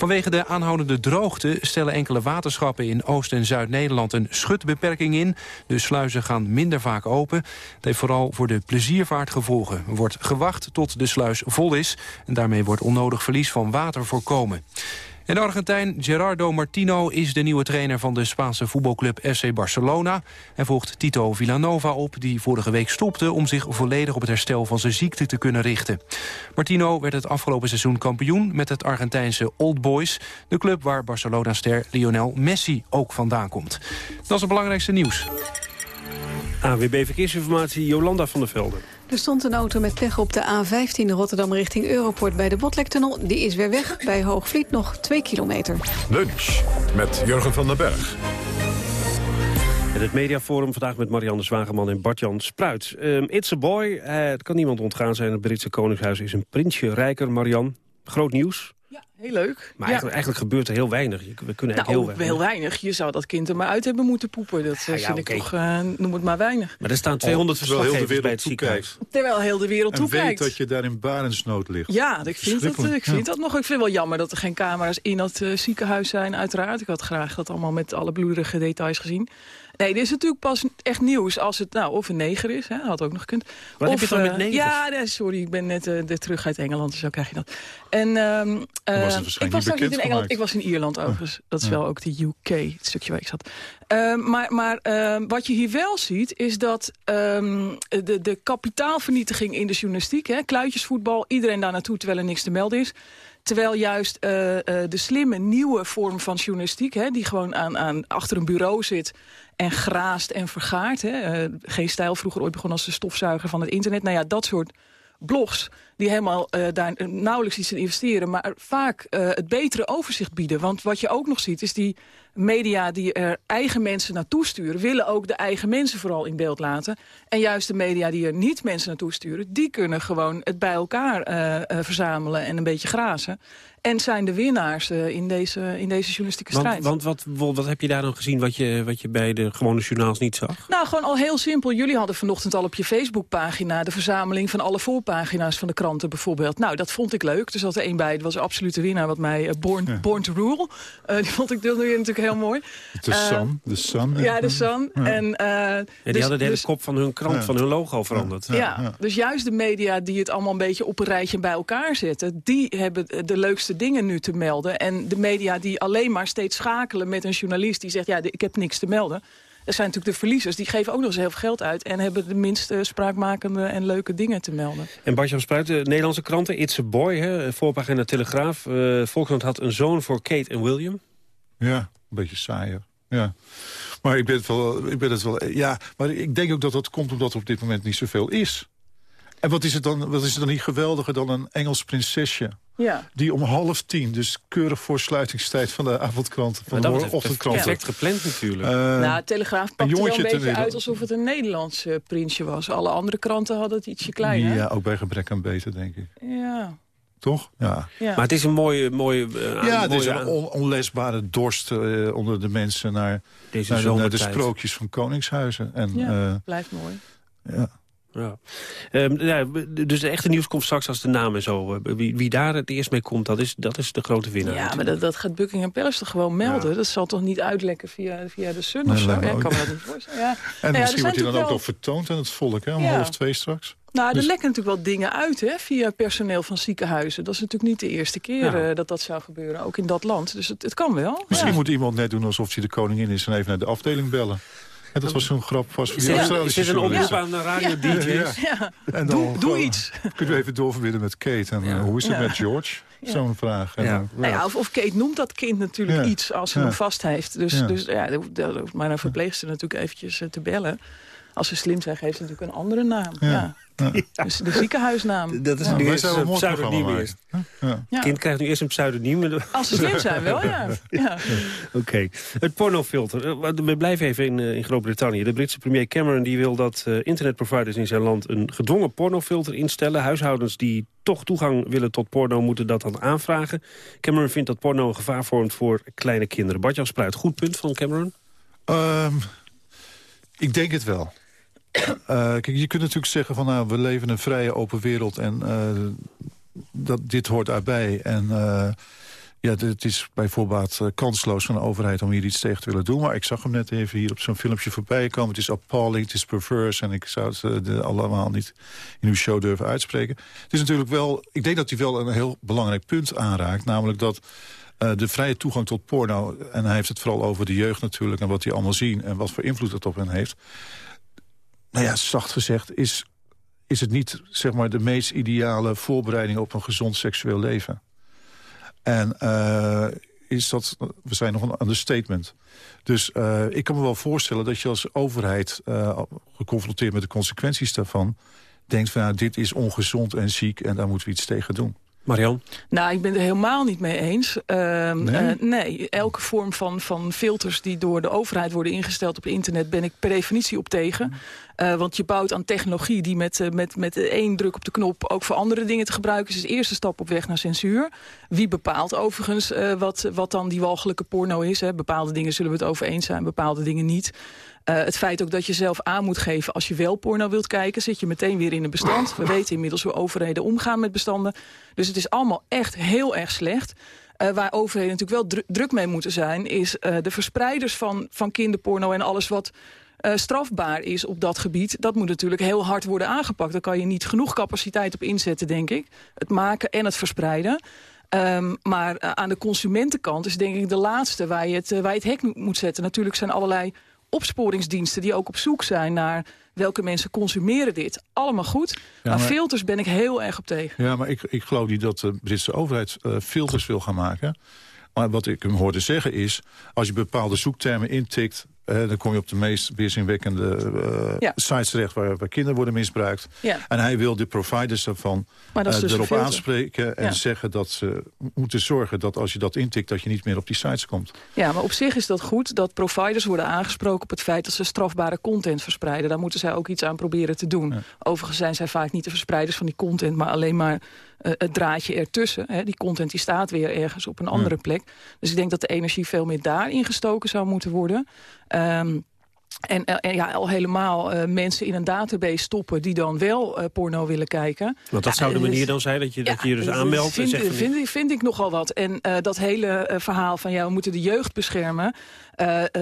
Vanwege de aanhoudende droogte stellen enkele waterschappen in Oost- en Zuid-Nederland een schutbeperking in. De sluizen gaan minder vaak open. Dat heeft vooral voor de pleziervaart gevolgen. Er wordt gewacht tot de sluis vol is. En daarmee wordt onnodig verlies van water voorkomen. En de Argentijn Gerardo Martino is de nieuwe trainer van de Spaanse voetbalclub FC Barcelona. En volgt Tito Villanova op, die vorige week stopte om zich volledig op het herstel van zijn ziekte te kunnen richten. Martino werd het afgelopen seizoen kampioen met het Argentijnse Old Boys, de club waar Barcelona-ster Lionel Messi ook vandaan komt. Dat is het belangrijkste nieuws. AWB Verkeersinformatie, Jolanda van der Velde. Er stond een auto met pech op de A15 Rotterdam richting Europort bij de Botlektunnel. Die is weer weg. Bij Hoogvliet nog 2 kilometer. Lunch met Jurgen van den Berg. En het mediaforum vandaag met Marianne Zwageman en Bart-Jan Spruit. Um, It's a boy. Uh, het kan niemand ontgaan zijn. Het Britse Koningshuis is een prinsje rijker, Marianne. Groot nieuws. Ja, heel leuk. Maar ja. eigenlijk, eigenlijk, gebeurt er heel weinig. We kunnen nou, heel weinig. heel weinig. Je zou dat kind er maar uit hebben moeten poepen. Dat ja, ja, vind okay. ik toch, uh, noem het maar weinig. Maar er staan 200 oh, verslaggevers bij het ziekenhuis. Terwijl heel de wereld en toekijkt. weet dat je daar in barensnood ligt. Ja, ik vind, dat, ik vind dat nog. Ik vind het wel jammer dat er geen camera's in dat uh, ziekenhuis zijn. Uiteraard. Ik had graag dat allemaal met alle bloederige details gezien. Nee, dit is natuurlijk pas echt nieuws als het nou of een neger is. Hè, had ook nog gekund. Wat of, heb je dan met negers? Ja, nee, sorry, ik ben net uh, de terug uit Engeland, dus zo krijg je dat. En um, uh, was het ik was niet niet in Engeland, ik was in Ierland overigens. Dat is ja. wel ook de UK, het stukje waar ik zat. Uh, maar maar uh, wat je hier wel ziet, is dat um, de, de kapitaalvernietiging in de journalistiek... Hè, kluitjesvoetbal, iedereen daar naartoe terwijl er niks te melden is... Terwijl juist uh, uh, de slimme nieuwe vorm van journalistiek... Hè, die gewoon aan, aan, achter een bureau zit en graast en vergaart. Hè. Uh, stijl vroeger ooit begon als de stofzuiger van het internet. Nou ja, dat soort blogs die helemaal uh, daar nauwelijks iets in investeren... maar vaak het betere overzicht bieden. Want wat je ook nog ziet is die media die er eigen mensen naartoe sturen... willen ook de eigen mensen vooral in beeld laten. En juist de media die er niet mensen naartoe sturen... die kunnen gewoon het bij elkaar uh, uh, verzamelen en een beetje grazen. En zijn de winnaars uh, in, deze, in deze journalistieke strijd. Want, want wat, wat heb je daar dan gezien wat je, wat je bij de gewone journaals niet zag? Nou, gewoon al heel simpel. Jullie hadden vanochtend al op je Facebookpagina... de verzameling van alle voorpagina's van de kranten bijvoorbeeld. Nou, dat vond ik leuk. Er zat er één bij, het was absolute winnaar... wat mij uh, Born, ja. Born to Rule. Uh, die vond ik natuurlijk heel mooi. *laughs* De Sun. De Sun. Ja, de Sun. Ja. En, ja, die dus, hadden de hele dus, kop van hun krant, van hun logo veranderd. Ja, dus juist de media die het allemaal een beetje op een rijtje bij elkaar zetten... die hebben de leukste dingen nu te melden. En de media die alleen maar steeds schakelen met een journalist... die zegt, ja, ik heb niks te melden. Dat zijn natuurlijk de verliezers. Die geven ook nog eens heel veel geld uit... en hebben de minst spraakmakende en leuke dingen te melden. En Bartjan Spruit, de Nederlandse kranten, It's a Boy, hè, voorpagina Telegraaf. Uh, Volkskrant had een zoon voor Kate en William. Ja, een beetje saaier. Ja. Maar ik ben, het wel, ik ben het wel... Ja, maar ik denk ook dat dat komt omdat er op dit moment niet zoveel is. En wat is het dan, wat is het dan niet geweldiger dan een Engels prinsesje? Ja. Die om half tien, dus keurig voor sluitingstijd van de avondkrant, van de ochtendkrant. Perfect gepland natuurlijk. Uh, nou, Telegraaf pakte wel een beetje uit alsof het een Nederlands uh, prinsje was. Alle andere kranten hadden het ietsje kleiner. Ja, ook bij gebrek aan beter, denk ik. Ja. Toch? Ja. ja. Maar het is een mooie... mooie uh, ja, het mooie is een on onlesbare dorst uh, onder de mensen naar, Deze naar, de, naar de sprookjes van koningshuizen. En, ja, uh, blijft mooi. Ja. Ja. Um, ja, dus de echte nieuws komt straks als de naam en zo. Wie, wie daar het eerst mee komt, dat is, dat is de grote winnaar. Ja, maar dat, dat gaat Buckingham Palace toch gewoon melden? Ja. Dat zal toch niet uitlekken via, via de Sun nee, of zo? Ja, kan me dat niet voorstellen. Ja. *laughs* En ja, misschien wordt hij dan wel... ook nog vertoond aan het volk, hè? om half twee straks. Nou, er lekken natuurlijk wel dingen uit hè, via personeel van ziekenhuizen. Dat is natuurlijk niet de eerste keer ja. uh, dat dat zou gebeuren, ook in dat land. Dus het, het kan wel. Misschien ja. moet iemand net doen alsof hij de koningin is... en even naar de afdeling bellen. En dat was zo'n grap. Was voor die ja. Is een oproep aan de radio-dj's? Ja. Ja. En dan doe, doe iets. Kunnen we even doorverbinden met Kate. En uh, hoe is het met George? Zo'n vraag. En, ja. Nou ja, of, of Kate noemt dat kind natuurlijk iets als ze hem vast heeft. Dus, dus ja, maar een verpleegster natuurlijk eventjes uh, te bellen. Als ze slim zijn, geeft ze natuurlijk een andere naam. Ja. Ja. *laughs* Dus de ziekenhuisnaam. Dat is ja, nu eerst een pseudoniem eerst. Ja. Het kind krijgt nu eerst een pseudoniem. Als ze slim zijn wel, ja. *laughs* ja. Oké. Okay. Het pornofilter. We blijven even in, in Groot-Brittannië. De Britse premier Cameron die wil dat uh, internetproviders in zijn land... een gedwongen pornofilter instellen. Huishoudens die toch toegang willen tot porno moeten dat dan aanvragen. Cameron vindt dat porno een gevaar vormt voor kleine kinderen. Bartjan Spruit, goed punt van Cameron? Um, ik denk het wel. Uh, kijk, je kunt natuurlijk zeggen van nou, we leven in een vrije open wereld en uh, dat, dit hoort daarbij. En uh, ja, het is bijvoorbeeld kansloos van de overheid om hier iets tegen te willen doen. Maar ik zag hem net even hier op zo'n filmpje voorbij komen. Het is appalling, het is perverse en ik zou het allemaal niet in uw show durven uitspreken. Het is natuurlijk wel, ik denk dat hij wel een heel belangrijk punt aanraakt. Namelijk dat de vrije toegang tot porno, en hij heeft het vooral over de jeugd natuurlijk... en wat die allemaal zien en wat voor invloed het op hen heeft nou ja, zacht gezegd, is, is het niet zeg maar, de meest ideale voorbereiding op een gezond seksueel leven. En uh, is dat, we zijn nog een understatement. Dus uh, ik kan me wel voorstellen dat je als overheid, uh, geconfronteerd met de consequenties daarvan, denkt van nou, dit is ongezond en ziek en daar moeten we iets tegen doen. Marian? Nou, ik ben het er helemaal niet mee eens. Uh, nee? Uh, nee? elke vorm van, van filters die door de overheid worden ingesteld op internet... ben ik per definitie op tegen. Uh, want je bouwt aan technologie die met, met, met één druk op de knop... ook voor andere dingen te gebruiken is. de eerste stap op weg naar censuur. Wie bepaalt overigens wat, wat dan die walgelijke porno is? Hè? Bepaalde dingen zullen we het over eens zijn, bepaalde dingen niet. Het feit ook dat je zelf aan moet geven als je wel porno wilt kijken... zit je meteen weer in een bestand. We weten inmiddels hoe overheden omgaan met bestanden. Dus het is allemaal echt heel erg slecht. Waar overheden natuurlijk wel dru druk mee moeten zijn... is de verspreiders van, van kinderporno en alles wat... Uh, strafbaar is op dat gebied, dat moet natuurlijk heel hard worden aangepakt. Daar kan je niet genoeg capaciteit op inzetten, denk ik. Het maken en het verspreiden. Um, maar uh, aan de consumentenkant is denk ik de laatste waar je het, uh, waar je het hek moet zetten. Natuurlijk zijn allerlei opsporingsdiensten die ook op zoek zijn naar welke mensen consumeren dit. Allemaal goed, ja, maar, maar, filters ben ik heel erg op tegen. Ja, maar ik, ik geloof niet dat de Britse overheid uh, filters wil gaan maken. Maar wat ik hem hoorde zeggen is... als je bepaalde zoektermen intikt... eh, dan kom je op de meest weerzinwekkende eh, Ja. sites terecht... Waar, waar kinderen worden misbruikt. Ja. En hij wil de providers daarvan is eh, dus erop filter. aanspreken... en zeggen dat ze moeten zorgen dat als je dat intikt... dat je niet meer op die sites komt. Ja, maar op zich is dat goed dat providers worden aangesproken op het feit dat ze strafbare content verspreiden. Daar moeten zij ook iets aan proberen te doen. Overigens zijn zij vaak niet de verspreiders van die content, maar alleen maar eh, het draadje ertussen. Hè. Die content die staat weer ergens op een andere plek. Dus ik denk dat de energie veel meer daarin gestoken zou moeten worden. Ehm, en, eh, en ja, al helemaal eh, mensen in een database stoppen... die dan wel eh, porno willen kijken. Want dat Ja, zou de manier dan zijn dat je dat je, je dus aanmeldt en Vind, zegt... van, vind, ik- vind ik nogal wat. En dat hele verhaal van ja, we moeten de jeugd beschermen.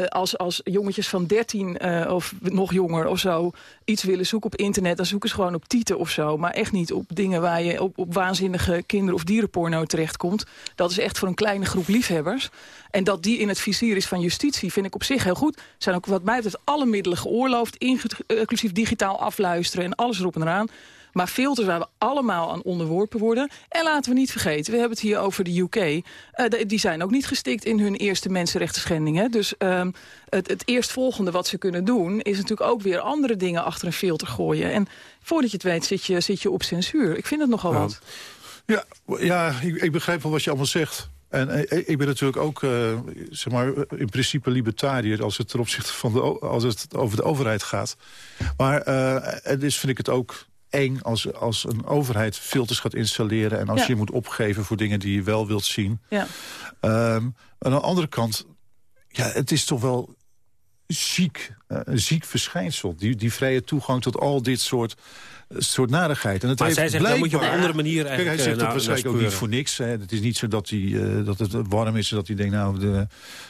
Als, als jongetjes van 13 eh, of nog jonger of zo iets willen zoeken op internet... dan zoeken ze gewoon op tieten of zo. Maar echt niet op dingen waar je op, op waanzinnige kinder- of dierenporno terechtkomt. Dat is echt voor een kleine groep liefhebbers. En dat die in het vizier is van justitie vind ik op zich heel goed. Zijn ook wat mij betreft alle middelen geoorloofd... inclusief digitaal afluisteren en alles erop en eraan. Maar filters waar we allemaal aan onderworpen worden. En laten we niet vergeten, we hebben het hier over de UK. Eh, de- die zijn ook niet gestikt in hun eerste mensenrechten schendingen. Dus ehm, het, het eerstvolgende wat ze kunnen doen... is natuurlijk ook weer andere dingen achter een filter gooien. En voordat je het weet zit je, zit je op censuur. Ik vind het nogal wat. Ja, ja ik, ik begrijp wel wat je allemaal zegt. En eh, ik ben natuurlijk ook, eh, zeg maar, in principe libertariër... als het, ten opzichte van de, als het over de overheid gaat. Maar eh het is, vind ik het ook eng als, als een overheid filters gaat installeren... en als Ja. je moet opgeven voor dingen die je wel wilt zien. Ja. Ehm, aan de andere kant, ja, het is toch wel ziek, eh, een ziek verschijnsel. Die, die vrije toegang tot al dit soort, eh, soort narigheid. En het Maar heeft zij zegt, daar moet je op een blijkbaar- andere manier Kijk, hij eigenlijk, zegt eh, het naar- waarschijnlijk ook niet voor niks. Hè. Het is niet zo dat, hij, eh, dat het warm is dat hij denkt... nou, de,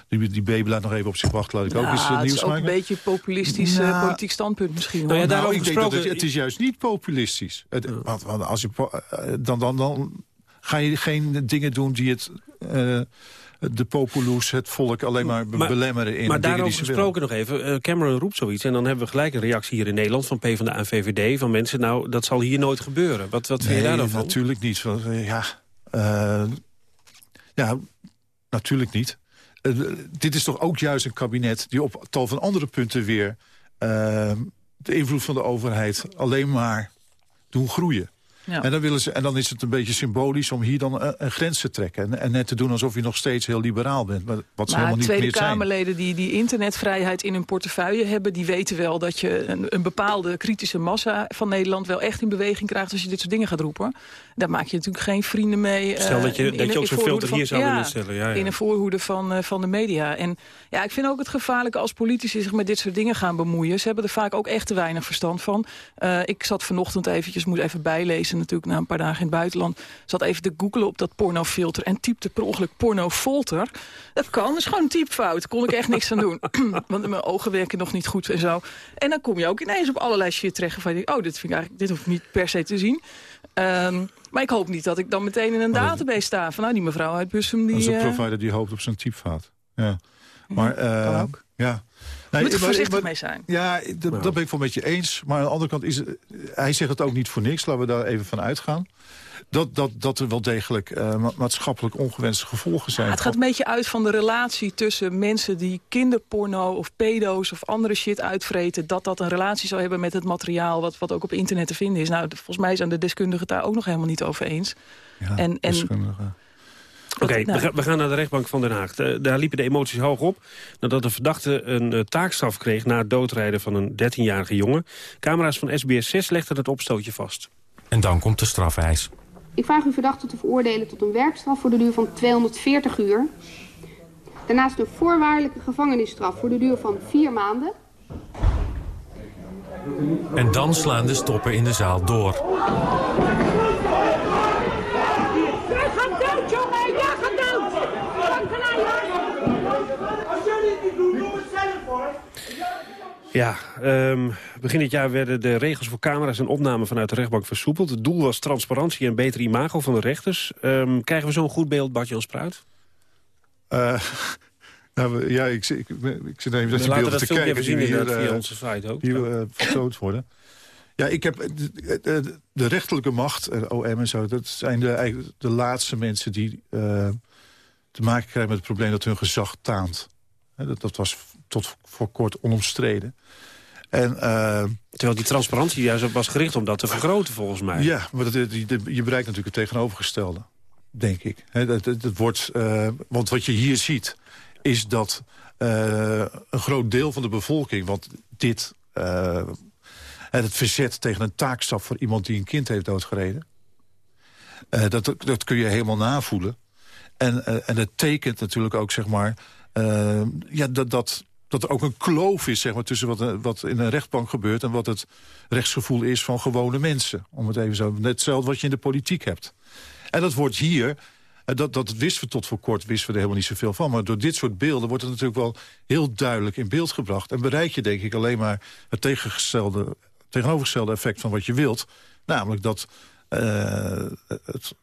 die, die baby laat nog even op zich wachten. Laat ik ook Ja, eens eh, het nieuws is ook maken. een beetje een populistisch eh, Nou, politiek standpunt misschien. Nou, ja, daarom ik denk dat het, het is juist niet populistisch. Het, want, want als je, eh, dan, dan, dan ga je geen dingen doen die het... de populous, het volk alleen maar, be- belemmeren in maar dingen die daarover ze gesproken nog even. eh, Cameron roept zoiets en dan hebben we gelijk een reactie hier in Nederland... van PvdA en VVD, van mensen, nou, dat zal hier nooit gebeuren. Wat, wat vind je daar dan van? natuurlijk niet. Want, eh, Ja, eh, ja, natuurlijk niet. Dit is toch ook juist een kabinet die op tal van andere punten weer... de invloed van de overheid alleen maar doen groeien. Ja. En, dan willen ze, en dan is het een beetje symbolisch om hier dan een, een grens te trekken. En, en net te doen alsof je nog steeds heel liberaal bent. Maar wat ze Maar helemaal niet Tweede meer zijn. Kamerleden die, die internetvrijheid in hun portefeuille hebben... die weten wel dat je een, een bepaalde kritische massa van Nederland... wel echt in beweging krijgt als je dit soort dingen gaat roepen. Daar maak je natuurlijk geen vrienden mee. eh, Stel dat je- in- in- dat je ook zo'n voorhoede filter hier zou willen stellen, ja, ja. In een voorhoede van, eh, van de media. En ja, ik vind ook het gevaarlijke als politici zich met dit soort dingen gaan bemoeien. Ze hebben er vaak ook echt te weinig verstand van. Eh, ik zat vanochtend eventjes, moet even bijlezen natuurlijk... na een paar dagen in het buitenland. Zat even te googelen op dat pornofilter... en typte per ongeluk pornofolter. Dat kan, dat is gewoon een typfout. Daar kon ik echt niks aan doen. *clears throat* Want mijn ogen werken nog niet goed en zo. En dan kom je ook ineens op allerlei shit terecht... waarvan je denkt, oh, dit, vind ik eigenlijk, dit hoef ik niet per se te zien. Ehm, maar ik hoop niet dat ik dan meteen in een database sta... van nou, die mevrouw uit Bussum... Die, Dat is een eh, provider die hoopt op zijn typfout. Ja. Maar, eh, Ja. Moet er voorzichtig maar- mee zijn. Ja, dat, dat ben ik wel met je eens. Maar aan de andere kant is het- hij zegt het ook niet voor niks. Laten we daar even van uitgaan. Dat, dat, dat er wel degelijk eh, ma- maatschappelijk ongewenste gevolgen zijn. Ja, het gaat een beetje uit van de relatie tussen mensen die kinderporno of pedo's of andere shit uitvreten. Dat dat een relatie zou hebben met het materiaal wat, wat ook op internet te vinden is. Nou, volgens mij zijn de deskundigen het daar ook nog helemaal niet over eens. Ja, en, en, deskundigen. Oké, nou. we, gaan- we gaan naar de rechtbank van Den Haag. De- daar liepen de emoties hoog op nadat de verdachte een eh, taakstraf kreeg... na het doodrijden van een 13-jarige jongen. Camera's van SBS 6 legden het opstootje vast. En dan komt de strafeis. Ik vraag uw verdachte te veroordelen tot een werkstraf voor de duur van 240 uur. Daarnaast een voorwaardelijke gevangenisstraf voor de duur van 4 maanden. En dan slaan de stoppen in de zaal door. Jij gaat dood, jongen! Jij gaat dood! Als jullie het niet doen, doe het zelf hoor! Ja, ehm, begin dit jaar werden de regels voor camera's en opnamen vanuit de rechtbank versoepeld. Het doel was transparantie en beter imago van de rechters. Ehm, krijgen we zo'n goed beeld, Bart-Jan Spruit? Eh, *laughs* nou, ja, ik, ik, ik, zit even naar die laten beelden dat te kijken. even zien hier, via eh, onze site ook. Die eh, vertoond worden. Ja, ik heb de, rechterlijke macht, en OM en zo... dat zijn de, eigenlijk de laatste mensen die te maken krijgen met het probleem... dat hun gezag taant. Dat, dat was tot voor kort onomstreden. En, uh, Terwijl die transparantie juist was gericht om dat te vergroten volgens mij. Ja, maar dat, je, je bereikt natuurlijk het tegenovergestelde, denk ik. He, dat, dat, dat wordt, uh, want wat je hier ziet is dat uh, een groot deel van de bevolking... want dit, het verzet tegen een taakstap voor iemand die een kind heeft doodgereden... dat, dat kun je helemaal navoelen. En, en het tekent natuurlijk ook, zeg maar... ja, dat, dat, dat er ook een kloof is zeg maar, tussen wat, wat in een rechtbank gebeurt... en wat het rechtsgevoel is van gewone mensen. Om het even zo, net hetzelfde wat je in de politiek hebt. En dat wordt hier, dat, dat wisten we tot voor kort, wisten we er helemaal niet zoveel van... maar door dit soort beelden wordt het natuurlijk wel heel duidelijk in beeld gebracht... en bereik je denk ik alleen maar het tegengestelde, tegenovergestelde effect van wat je wilt. Namelijk dat uh, het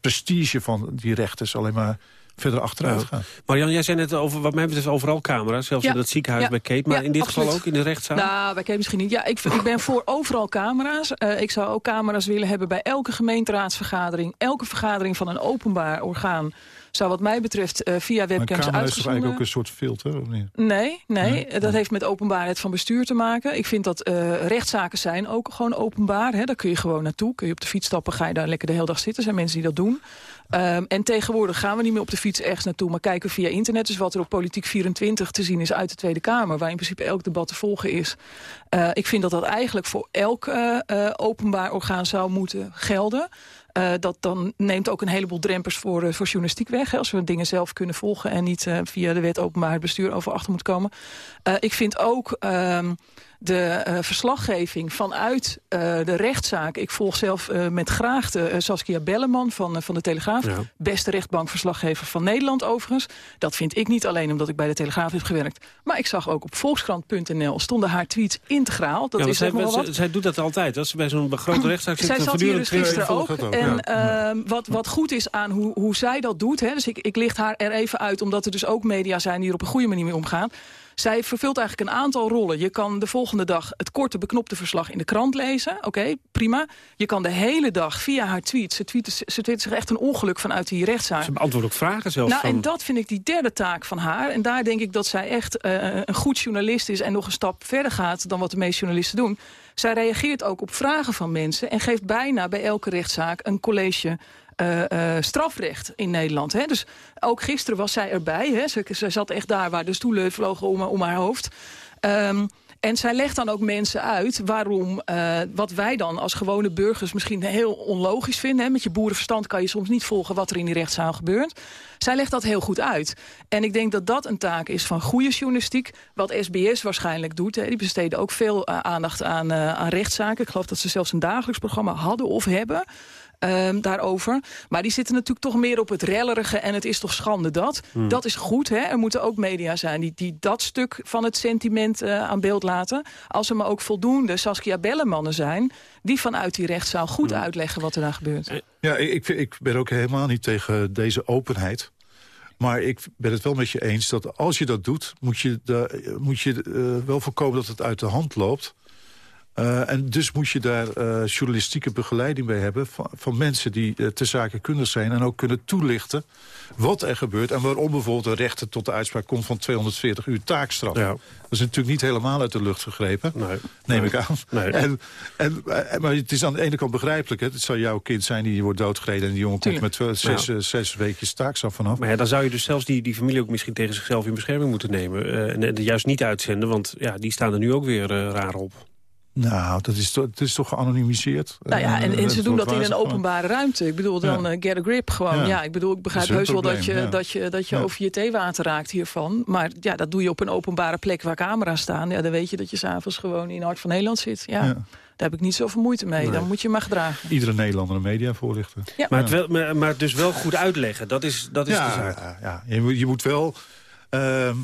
prestige van die rechters alleen maar verder achteruit gaan. Marian, jij zei net over, wat mij betreft overal camera's. Zelfs Ja. in het ziekenhuis Ja. bij Kate. Maar Ja, in dit absoluut. geval ook in de rechtszaal? Nou, bij Kate misschien niet. Ja, ik, ik ben voor overal camera's. Eh, ik zou ook camera's willen hebben bij elke gemeenteraadsvergadering. Elke vergadering van een openbaar orgaan zou wat mij betreft eh, via Maar een webcams camera is eigenlijk uitgezonden. ook een soort filter, of niet? Nee, nee, Nee? dat heeft met openbaarheid van bestuur te maken. Ik vind dat eh, rechtszaken zijn ook gewoon openbaar. Hè. Daar kun je gewoon naartoe. Kun je op de fiets stappen, ga je daar lekker de hele dag zitten. Er zijn mensen die dat doen. Ehm, en tegenwoordig gaan we niet meer op de fiets ergens naartoe... maar kijken via internet. Dus wat er op Politiek 24 te zien is uit de Tweede Kamer... waar in principe elk debat te volgen is. Eh, ik vind dat dat eigenlijk voor elk eh, openbaar orgaan zou moeten gelden. Eh, dat dan neemt ook een heleboel drempels voor, eh, voor journalistiek weg. Hè, als we dingen zelf kunnen volgen en niet eh, via de wet openbaar bestuur over achter moet komen. Ik vind ook ehm, de verslaggeving vanuit de rechtszaak. Ik volg zelf eh, met graagte Saskia Belleman van, van de Telegraaf. Ja. Beste rechtbankverslaggever van Nederland overigens. Dat vind ik niet alleen omdat ik bij de Telegraaf heb gewerkt. Maar ik zag ook op volkskrant.nl stonden haar tweets integraal. Dat Ja, is zij, zeg maar wel wat. zij, doet dat altijd. Als ze bij zo'n grote *clears throat* rechtszaak zit, Zij zat hier dus gisteren ook, En ja. ehm, wat, wat goed is aan hoe, hoe zij dat doet... Hè, dus ik, ik licht haar er even uit... omdat er dus ook media zijn die er op een goede manier mee omgaan. Zij vervult eigenlijk een aantal rollen. Je kan de volgende dag het korte beknopte verslag in de krant lezen. Oké, prima. Je kan de hele dag via haar tweets... Ze tweet, ze tweet zich echt een ongeluk vanuit die rechtszaak. Ze beantwoordt ook vragen zelfs Nou, van... en dat vind ik die derde taak van haar. En daar denk ik dat zij echt eh, een goed journalist is... en nog een stap verder gaat dan wat de meeste journalisten doen. Zij reageert ook op vragen van mensen... en geeft bijna bij elke rechtszaak een college... eh, eh, strafrecht in Nederland. Hè? Dus ook gisteren was zij erbij. Hè? Ze, zat echt daar waar de stoelen vlogen om, om haar hoofd. Ehm, en zij legt dan ook mensen uit waarom eh, wat wij dan als gewone burgers misschien heel onlogisch vinden. Hè? Met je boerenverstand kan je soms niet volgen wat er in die rechtszaal gebeurt. Zij legt dat heel goed uit. En ik denk dat dat een taak is van goede journalistiek. Wat SBS waarschijnlijk doet. Hè? Die besteden ook veel eh, aandacht aan, eh, aan rechtszaken. Ik geloof dat ze zelfs een dagelijks programma hadden of hebben. Ehm, daarover. Maar die zitten natuurlijk toch meer op het rellerige en het is toch schande dat. Hmm. Dat is goed. Hè? Er moeten ook media zijn die, die dat stuk van het sentiment eh, aan beeld laten. Als er maar ook voldoende Saskia Bellemannen zijn... die vanuit die rechtszaal goed Hmm. uitleggen wat er daar gebeurt. Ja, ik, ik, ben ook helemaal niet tegen deze openheid. Maar ik ben het wel met je eens dat als je dat doet... moet je, de, moet je eh, wel voorkomen dat het uit de hand loopt. Eh, en dus moet je daar eh, journalistieke begeleiding bij hebben... van, van mensen die uh, te zaken kundig zijn... en ook kunnen toelichten wat er gebeurt... en waarom bijvoorbeeld een rechter tot de uitspraak komt... van 240 uur taakstraf. Ja. Dat is natuurlijk niet helemaal uit de lucht gegrepen, Nee. neem Nee. ik aan. Nee. En, en, eh, maar het is aan de ene kant begrijpelijk. Hè? Het zou jouw kind zijn die wordt doodgereden... en die jongen komt met zes, Ja. eh, zes weken taakstraf vanaf. Maar ja, dan zou je dus zelfs die, die familie ook misschien tegen zichzelf in bescherming moeten nemen. eh, en het juist niet uitzenden, want ja, die staan er nu ook weer eh, raar op. Nou, dat is, het is toch geanonimiseerd? Nou ja, en, en ze doen dat in een openbare ruimte. Ik bedoel, dan Ja. eh, get a grip gewoon. Ja. Ja. ik bedoel, ik begrijp heus wel dat je, ja. dat je, dat je Ja. over je theewater raakt hiervan. Maar ja, dat doe je op een openbare plek waar camera's staan. Ja, dan weet je dat je s'avonds gewoon in Hart van Nederland zit. Ja, Ja. daar heb ik niet zoveel moeite mee. Nee. Dan moet je maar gedragen. Iedere Nederlander een mediavoorlichter. Ja. Maar, het wel, maar, maar het dus wel goed uitleggen, dat is, dat is de ja, zaak. ja, ja. Je, moet, je moet wel... ehm,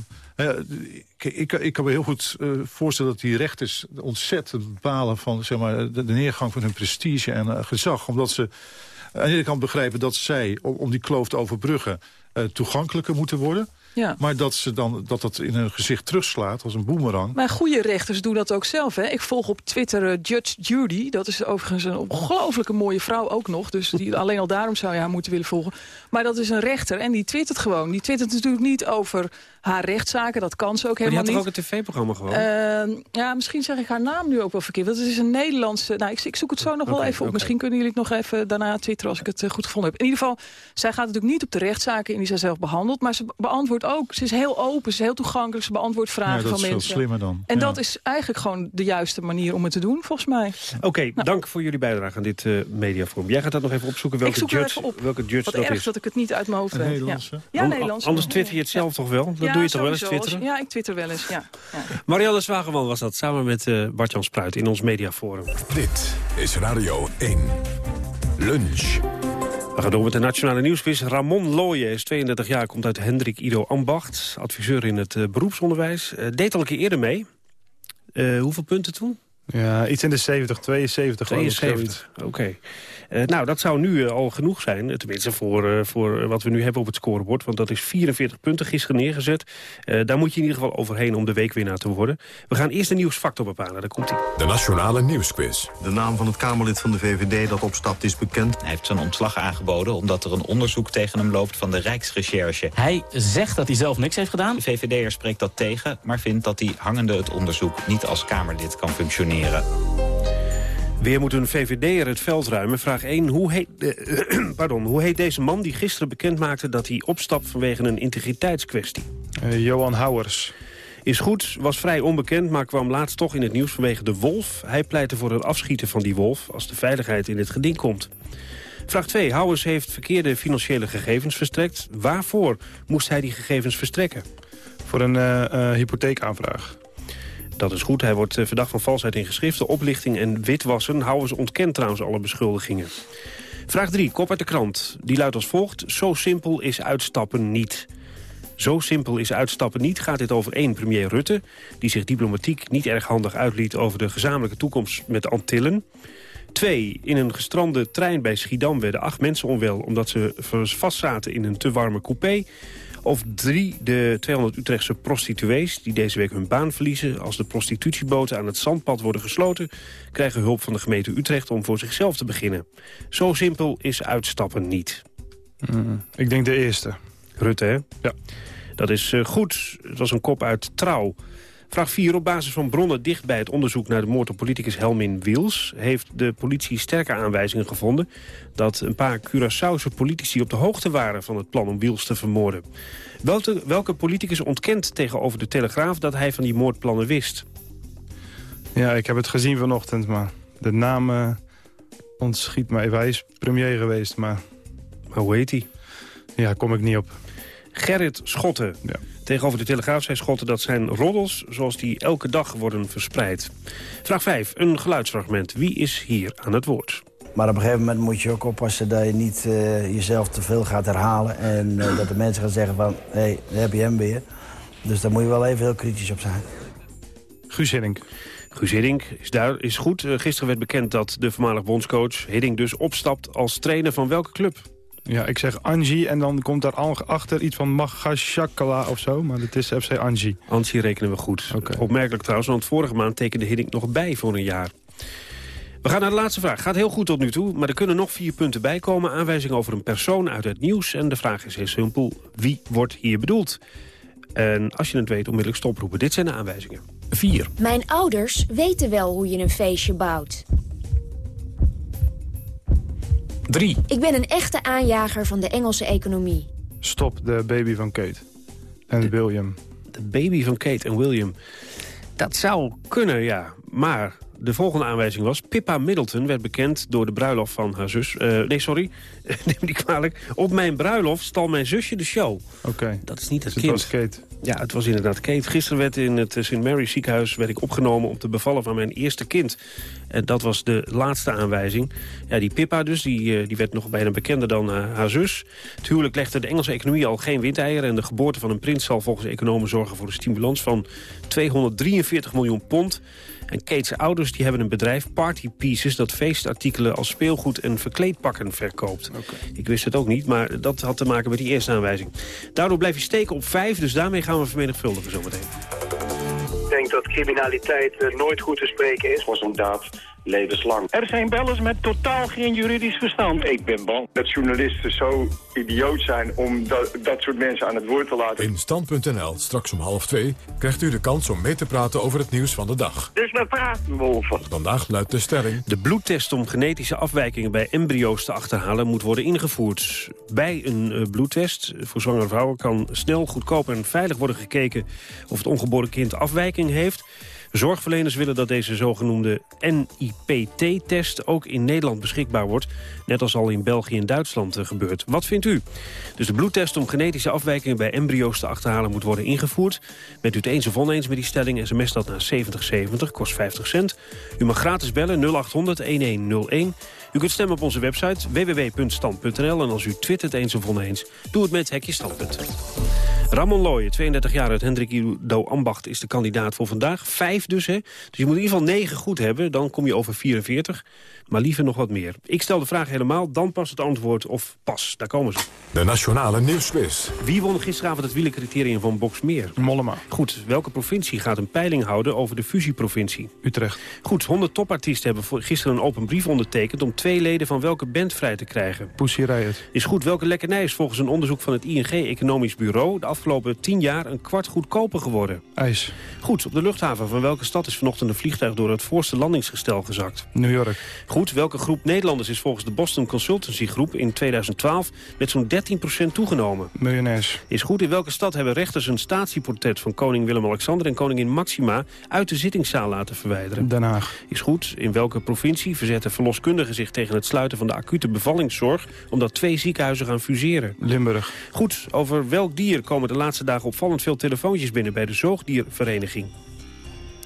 kijk, ik, ik kan me heel goed eh, voorstellen dat die rechters ontzettend bepalen van zeg maar, de, de neergang van hun prestige en eh, gezag. Omdat ze aan de ene kant begrijpen dat zij, om, om die kloof te overbruggen, eh, toegankelijker moeten worden. Ja. Maar dat, ze dan, dat dat in hun gezicht terugslaat als een boemerang. Maar goede rechters doen dat ook zelf. Hè? Ik volg op Twitter Judge Judy. Dat is overigens een ongelooflijke mooie vrouw ook nog. Dus die, *laughs* alleen al daarom zou je haar moeten willen volgen. Maar dat is een rechter en die twittert gewoon. Die twittert natuurlijk niet over haar rechtszaken. Dat kan ze ook Maar die helemaal had toch niet. ook een tv-programma gewoon? Ehm, ja, misschien zeg ik haar naam nu ook wel verkeerd. Want het is een Nederlandse... Nou, ik, ik zoek het zo nog wel even op. Misschien kunnen jullie het nog even daarna twitteren als ik het eh, goed gevonden heb. In ieder geval, zij gaat natuurlijk niet op de rechtszaken in die zij zelf behandelt. Maar ze beantwoordt ook. Ze is heel open, ze is heel toegankelijk. Ze beantwoordt vragen Ja, dat van is veel mensen. slimmer dan. En Ja. dat is eigenlijk gewoon de juiste manier om het te doen, volgens mij. Oké, dank voor jullie bijdrage aan dit eh mediaforum. Jij gaat dat nog even opzoeken welke ik zoek er judge, even op. welke judge Wat dat erg is. dat ik het niet uit mijn hoofd weet. Nederlandse? Ja, ja Nederlands. Anders twitter je het zelf toch wel? Ja, doe je toch wel eens, twitteren? Ja, ik twitter wel eens, ja. ja. Marianne Zwageman was dat, samen met eh Bart-Jan Spruit in ons mediaforum. Dit is Radio 1. Lunch. We gaan door met de Nationale Nieuwsquiz. Ramon Looyen is 32 jaar, komt uit Hendrik Ido Ambacht. Adviseur in het eh, beroepsonderwijs. Eh, deed al een keer eerder mee. Eh, hoeveel punten toen? Ja, iets in de 70, 72 geloof ik, 72, oké. Nou, dat zou nu eh, al genoeg zijn. eh, Tenminste, voor, eh, voor eh, wat we nu hebben op het scorebord. Want dat is 44 punten gisteren neergezet. Eh, daar moet je in ieder geval overheen om de weekwinnaar te worden. We gaan eerst de nieuwsfactor bepalen. Daar komt hij. De Nationale Nieuwsquiz. De naam van het Kamerlid van de VVD dat opstapt is bekend. Hij heeft zijn ontslag aangeboden omdat er een onderzoek tegen hem loopt van de Rijksrecherche. Hij zegt dat hij zelf niks heeft gedaan. De VVD'er spreekt dat tegen, maar vindt dat hij hangende het onderzoek niet als Kamerlid kan functioneren. Weer moet een VVD'er het veld ruimen. Vraag 1. Hoe heet, *clears throat* pardon, hoe heet deze man die gisteren bekend maakte... dat hij opstapt vanwege een integriteitskwestie? Eh, Johan Houwers. Is goed, was vrij onbekend, maar kwam laatst toch in het nieuws vanwege de wolf. Hij pleitte voor het afschieten van die wolf als de veiligheid in het geding komt. Vraag 2. Houwers heeft verkeerde financiële gegevens verstrekt. Waarvoor moest hij die gegevens verstrekken? Voor een eh, hypotheekaanvraag. Dat is goed. Hij wordt eh, verdacht van valsheid in geschriften, oplichting en witwassen. Houwers ontkent trouwens alle beschuldigingen. Vraag 3. Kop uit de krant. Die luidt als volgt. Zo simpel is uitstappen niet. Zo simpel is uitstappen niet gaat dit over één premier Rutte... die zich diplomatiek niet erg handig uitliet over de gezamenlijke toekomst met de Antillen. Twee, in een gestrande trein bij Schiedam werden acht mensen onwel... omdat ze vastzaten in een te warme coupé. Of drie, de 200 Utrechtse prostituees die deze week hun baan verliezen. Als de prostitutieboten aan het zandpad worden gesloten... krijgen hulp van de gemeente Utrecht om voor zichzelf te beginnen. Zo simpel is uitstappen niet. Mm, ik denk de eerste. Rutte, hè? Ja. Dat is eh, goed. Het was een kop uit Trouw. Vraag 4. Op basis van bronnen dicht bij het onderzoek naar de moord op politicus Helmin Wiels... heeft de politie sterke aanwijzingen gevonden... dat een paar Curaçaose politici op de hoogte waren van het plan om Wiels te vermoorden. Welke, welke politicus ontkent tegenover de Telegraaf dat hij van die moordplannen wist? Ja, ik heb het gezien vanochtend, maar de naam eh, ontschiet me even. Hij is premier geweest, maar... Maar hoe heet hij? Ja, kom ik niet op. Gerrit Schotten. Ja. Tegenover de Telegraaf zei Schotten dat zijn roddels... zoals die elke dag worden verspreid. Vraag 5. Een geluidsfragment. Wie is hier aan het woord? Maar op een gegeven moment moet je ook oppassen dat je niet eh, jezelf te veel gaat herhalen. En eh, dat de mensen gaan zeggen van, hé, hey, daar heb je hem weer. Dus daar moet je wel even heel kritisch op zijn. Guus Hiddink. Guus Hiddink is, daar, is goed. Eh, gisteren werd bekend dat de voormalig bondscoach Hiddink dus opstapt als trainer van welke club? Ja, ik zeg Angie en dan komt daar al achter iets van Magashakala of zo. Maar het is FC Angie. Angie rekenen we goed. Opmerkelijk trouwens, want vorige maand tekende Hiddink nog bij voor een jaar. We gaan naar de laatste vraag. Gaat heel goed tot nu toe, maar er kunnen nog vier punten bij komen. Aanwijzing over een persoon uit het nieuws. En de vraag is heel simpel. Wie wordt hier bedoeld? En als je het weet, onmiddellijk stoproepen. Dit zijn de aanwijzingen. 4. Mijn ouders weten wel hoe je een feestje bouwt. 3. Ik ben een echte aanjager van de Engelse economie. Stop de baby van Kate. En William. De baby van Kate en William. Dat zou kunnen, ja. Maar de volgende aanwijzing was... Pippa Middleton werd bekend door de bruiloft van haar zus. Eh, nee, sorry. *laughs* Neem me niet kwalijk. Op mijn bruiloft stal mijn zusje de show. Oké. Dat is niet het Dus kind. het was Kate. Ja, het was inderdaad Kate. Gisteren werd in het St. Mary's ziekenhuis werd ik opgenomen om te bevallen van mijn eerste kind. En dat was de laatste aanwijzing. Ja, die Pippa dus, die, eh, die werd nog bijna bekender dan eh, haar zus. Het huwelijk legde de Engelse economie al geen windeieren... en de geboorte van een prins zal volgens economen zorgen voor een stimulans van 243 miljoen pond. En Kate's ouders die hebben een bedrijf, Party Pieces... dat feestartikelen als speelgoed en verkleedpakken verkoopt. Ik wist het ook niet, maar dat had te maken met die eerste aanwijzing. Daardoor blijf je steken op vijf, dus daarmee gaan we vermenigvuldigen zometeen. Ik denk dat criminaliteit eh, nooit goed te spreken is. was een daad levenslang. Er zijn bellers met totaal geen juridisch verstand. Ik ben bang dat journalisten zo idioot zijn om dat, dat soort mensen aan het woord te laten. In Stand.nl, straks om half twee, krijgt u de kans om mee te praten over het nieuws van de dag. Dus we praten, Wolven. Vandaag luidt de stelling... De bloedtest om genetische afwijkingen bij embryo's te achterhalen moet worden ingevoerd. Bij een uh, bloedtest voor zwangere vrouwen kan snel, goedkoop en veilig worden gekeken of het ongeboren kind afwijking heeft. Zorgverleners willen dat deze zogenoemde NIPT-test ook in Nederland beschikbaar wordt. Net als al in België en Duitsland uh, gebeurt. Wat vindt u? Dus de bloedtest om genetische afwijkingen bij embryo's te achterhalen moet worden ingevoerd. Bent u het eens of oneens met die stelling? SMS dat naar 7070, kost 50 cent. U mag gratis bellen 0800-1101. U kunt stemmen op onze website www.stand.nl. En als u twittert eens of oneens, doe het met Hekje Standpunt. Ramon Looyen, 32 jaar uit Hendrik Ido Ambacht, is de kandidaat voor vandaag. Vijf dus, hè. Dus je moet in ieder geval negen goed hebben, dan kom je over 44. Maar liever nog wat meer. Ik stel de vraag helemaal, dan pas het antwoord of pas. Daar komen ze. De Nationale Nieuwsquiz. Wie won gisteravond het wielencriterium van Boksmeer? Mollema. Goed, welke provincie gaat een peiling houden over de fusieprovincie? Utrecht. Goed, 100 topartiesten hebben gisteren een open brief ondertekend... om twee leden van welke band vrij te krijgen? Pussy Riot. Is goed, welke lekkernij is volgens een onderzoek van het ING Economisch Bureau... de afgelopen 10 jaar een kwart goedkoper geworden? IJs. Goed, op de luchthaven van welke stad is vanochtend een vliegtuig... door het voorste landingsgestel gezakt? New York. Goed, welke groep Nederlanders is volgens de Boston Consultancy Groep... in 2012 met zo'n 13% toegenomen? Miljonairs. Is goed, in welke stad hebben rechters een statieportret... van koning Willem-Alexander en koningin Maxima... uit de zittingszaal laten verwijderen? Den Haag. Is goed, in welke provincie verzetten verloskundigen zich... tegen het sluiten van de acute bevallingszorg... omdat twee ziekenhuizen gaan fuseren? Limburg. Goed, over welk dier komen de laatste dagen opvallend veel telefoontjes binnen... bij de Zoogdiervereniging?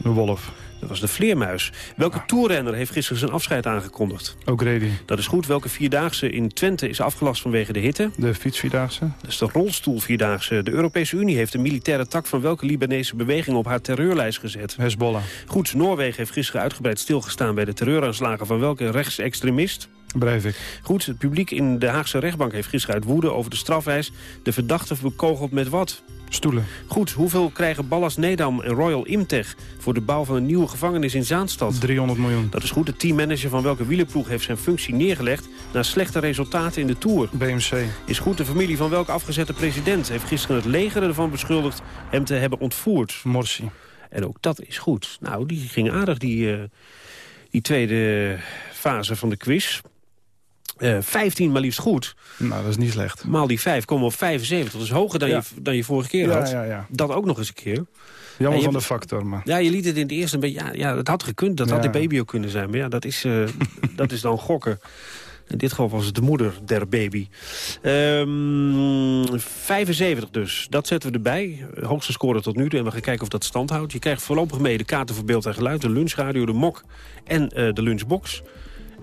De wolf. Dat was de vleermuis. Welke toerrenner heeft gisteren zijn afscheid aangekondigd? Ook Redi. Dat is goed. Welke Vierdaagse in Twente is afgelast vanwege de hitte? De fietsvierdaagse. Dat is de rolstoelvierdaagse. De Europese Unie heeft een militaire tak van welke Libanese beweging op haar terreurlijst gezet? Hezbollah. Goed. Noorwegen heeft gisteren uitgebreid stilgestaan bij de terreuraanslagen van welke rechtsextremist? Breivik. Goed, het publiek in de Haagse rechtbank heeft gisteren uit woede over de strafeis de verdachte bekogeld met wat? Stoelen. Goed, hoeveel krijgen Ballas Nedam en Royal Imtech voor de bouw van een nieuwe gevangenis in Zaanstad? 300 miljoen. Dat is goed. De teammanager van welke wielerploeg heeft zijn functie neergelegd na slechte resultaten in de Tour? BMC. Is goed. De familie van welke afgezette president heeft gisteren het leger ervan beschuldigd hem te hebben ontvoerd? Morsi. En ook dat is goed. Nou, die ging aardig, die, uh, die tweede fase van de quiz. Uh, 15 maar liefst goed. Nou, dat is niet slecht. Maal die 5 komen we op 75. Dat is hoger dan, Ja. je, dan je vorige keer had. ja, ja. Dat ook nog eens een keer. Jammer van de factor, maar... Ja, je liet het in het eerste een beetje... Ja, ja dat had gekund. Dat had de baby ook kunnen zijn. Maar ja, dat is, eh, *laughs* dat is dan gokken. In dit geval was het de moeder der baby. Ehm 75 dus. Dat zetten we erbij. Hoogste score tot nu toe. En we gaan kijken of dat stand houdt. Je krijgt voorlopig mee de kaarten voor beeld en geluid. De lunchradio, de mok en eh, de lunchbox.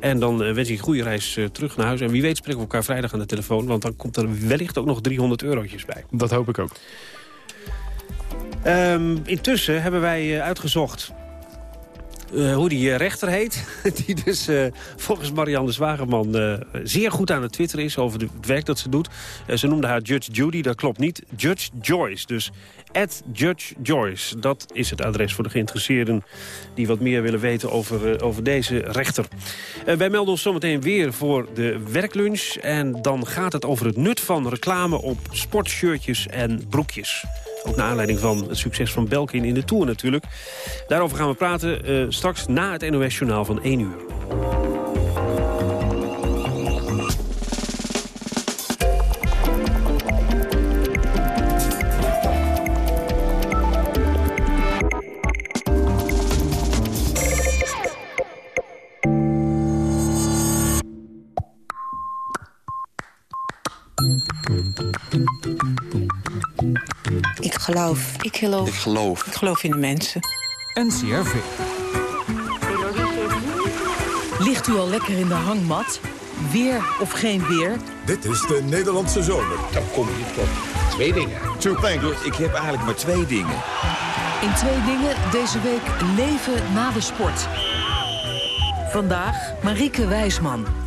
En dan eh, wens ik een goede reis eh, terug naar huis. En wie weet spreken we elkaar vrijdag aan de telefoon. Want dan komt er wellicht ook nog 300 eurotjes bij. Dat hoop ik ook. Ehm, intussen hebben wij eh, uitgezocht eh, hoe die eh, rechter heet. *laughs* die dus eh, volgens Marianne Zwageman zeer goed aan het twitteren is over het werk dat ze doet. Ze noemde haar Judge Judy, dat klopt niet. Judge Joyce, dus at Judge Joyce. Dat is het adres voor de geïnteresseerden die wat meer willen weten over, over deze rechter. Wij melden ons zometeen weer voor de werklunch. En dan gaat het over het nut van reclame op sportshirtjes en broekjes. Ook naar aanleiding van het succes van Belkin in de Tour natuurlijk. Daarover gaan we praten eh, straks na het NOS-journaal van 1 uur. Geloof. Ik geloof. Ik geloof. Ik geloof in de mensen. NCRV. Ligt u al lekker in de hangmat? Weer of geen weer? Dit is de Nederlandse zomer. Dan kom je tot twee dingen. Two things. Ik heb eigenlijk maar twee dingen. In twee dingen deze week leven na de sport. Vandaag Marieke Wijsman.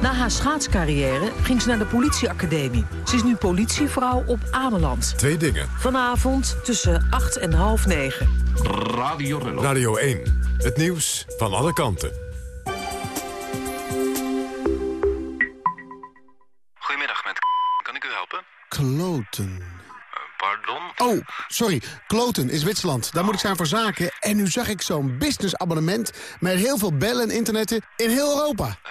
Na haar schaatscarrière ging ze naar de politieacademie. Ze is nu politievrouw op Ameland. Twee dingen. Vanavond tussen 8 en half 9. Radio Radio 1. Het nieuws van alle kanten. Goedemiddag, met Kan ik u helpen? Kloten. Eh, pardon? Oh, sorry. Kloten is Zwitserland. Daar moet ik zijn voor zaken. En nu zag ik zo'n businessabonnement met heel veel bellen en internetten in heel Europa. Eh,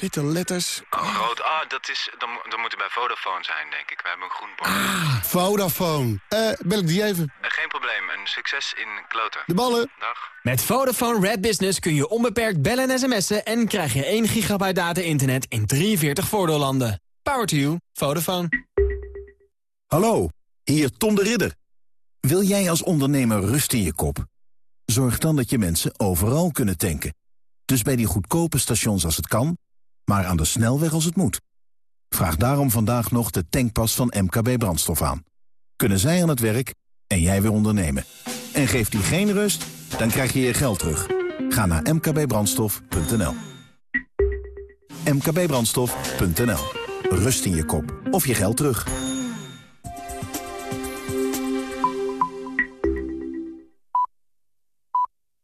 witte letters. Oh, rood. Ah, dat, is, dan, dan moet u bij Vodafone zijn, denk ik. We hebben een groen bord. Ah, Vodafone. Eh, bel ik die even. Eh, geen probleem. Een succes in kloten. De ballen. Dag. Met Vodafone Red Business kun je onbeperkt bellen en sms'en... en krijg je 1 gigabyte data-internet in 43 voordeellanden. Power to you. Vodafone. Hallo, hier Tom de Ridder. Wil jij als ondernemer rust in je kop? Zorg dan dat je mensen overal kunnen tanken. Dus bij die goedkope stations als het kan, maar aan de snelweg als het moet. Vraag daarom vandaag nog de tankpas van MKB Brandstof aan. Kunnen zij aan het werk en jij weer ondernemen. En geeft die geen rust, dan krijg je je geld terug. Ga naar mkbbrandstof.nl mkbbrandstof.nl Rust in je kop of je geld terug.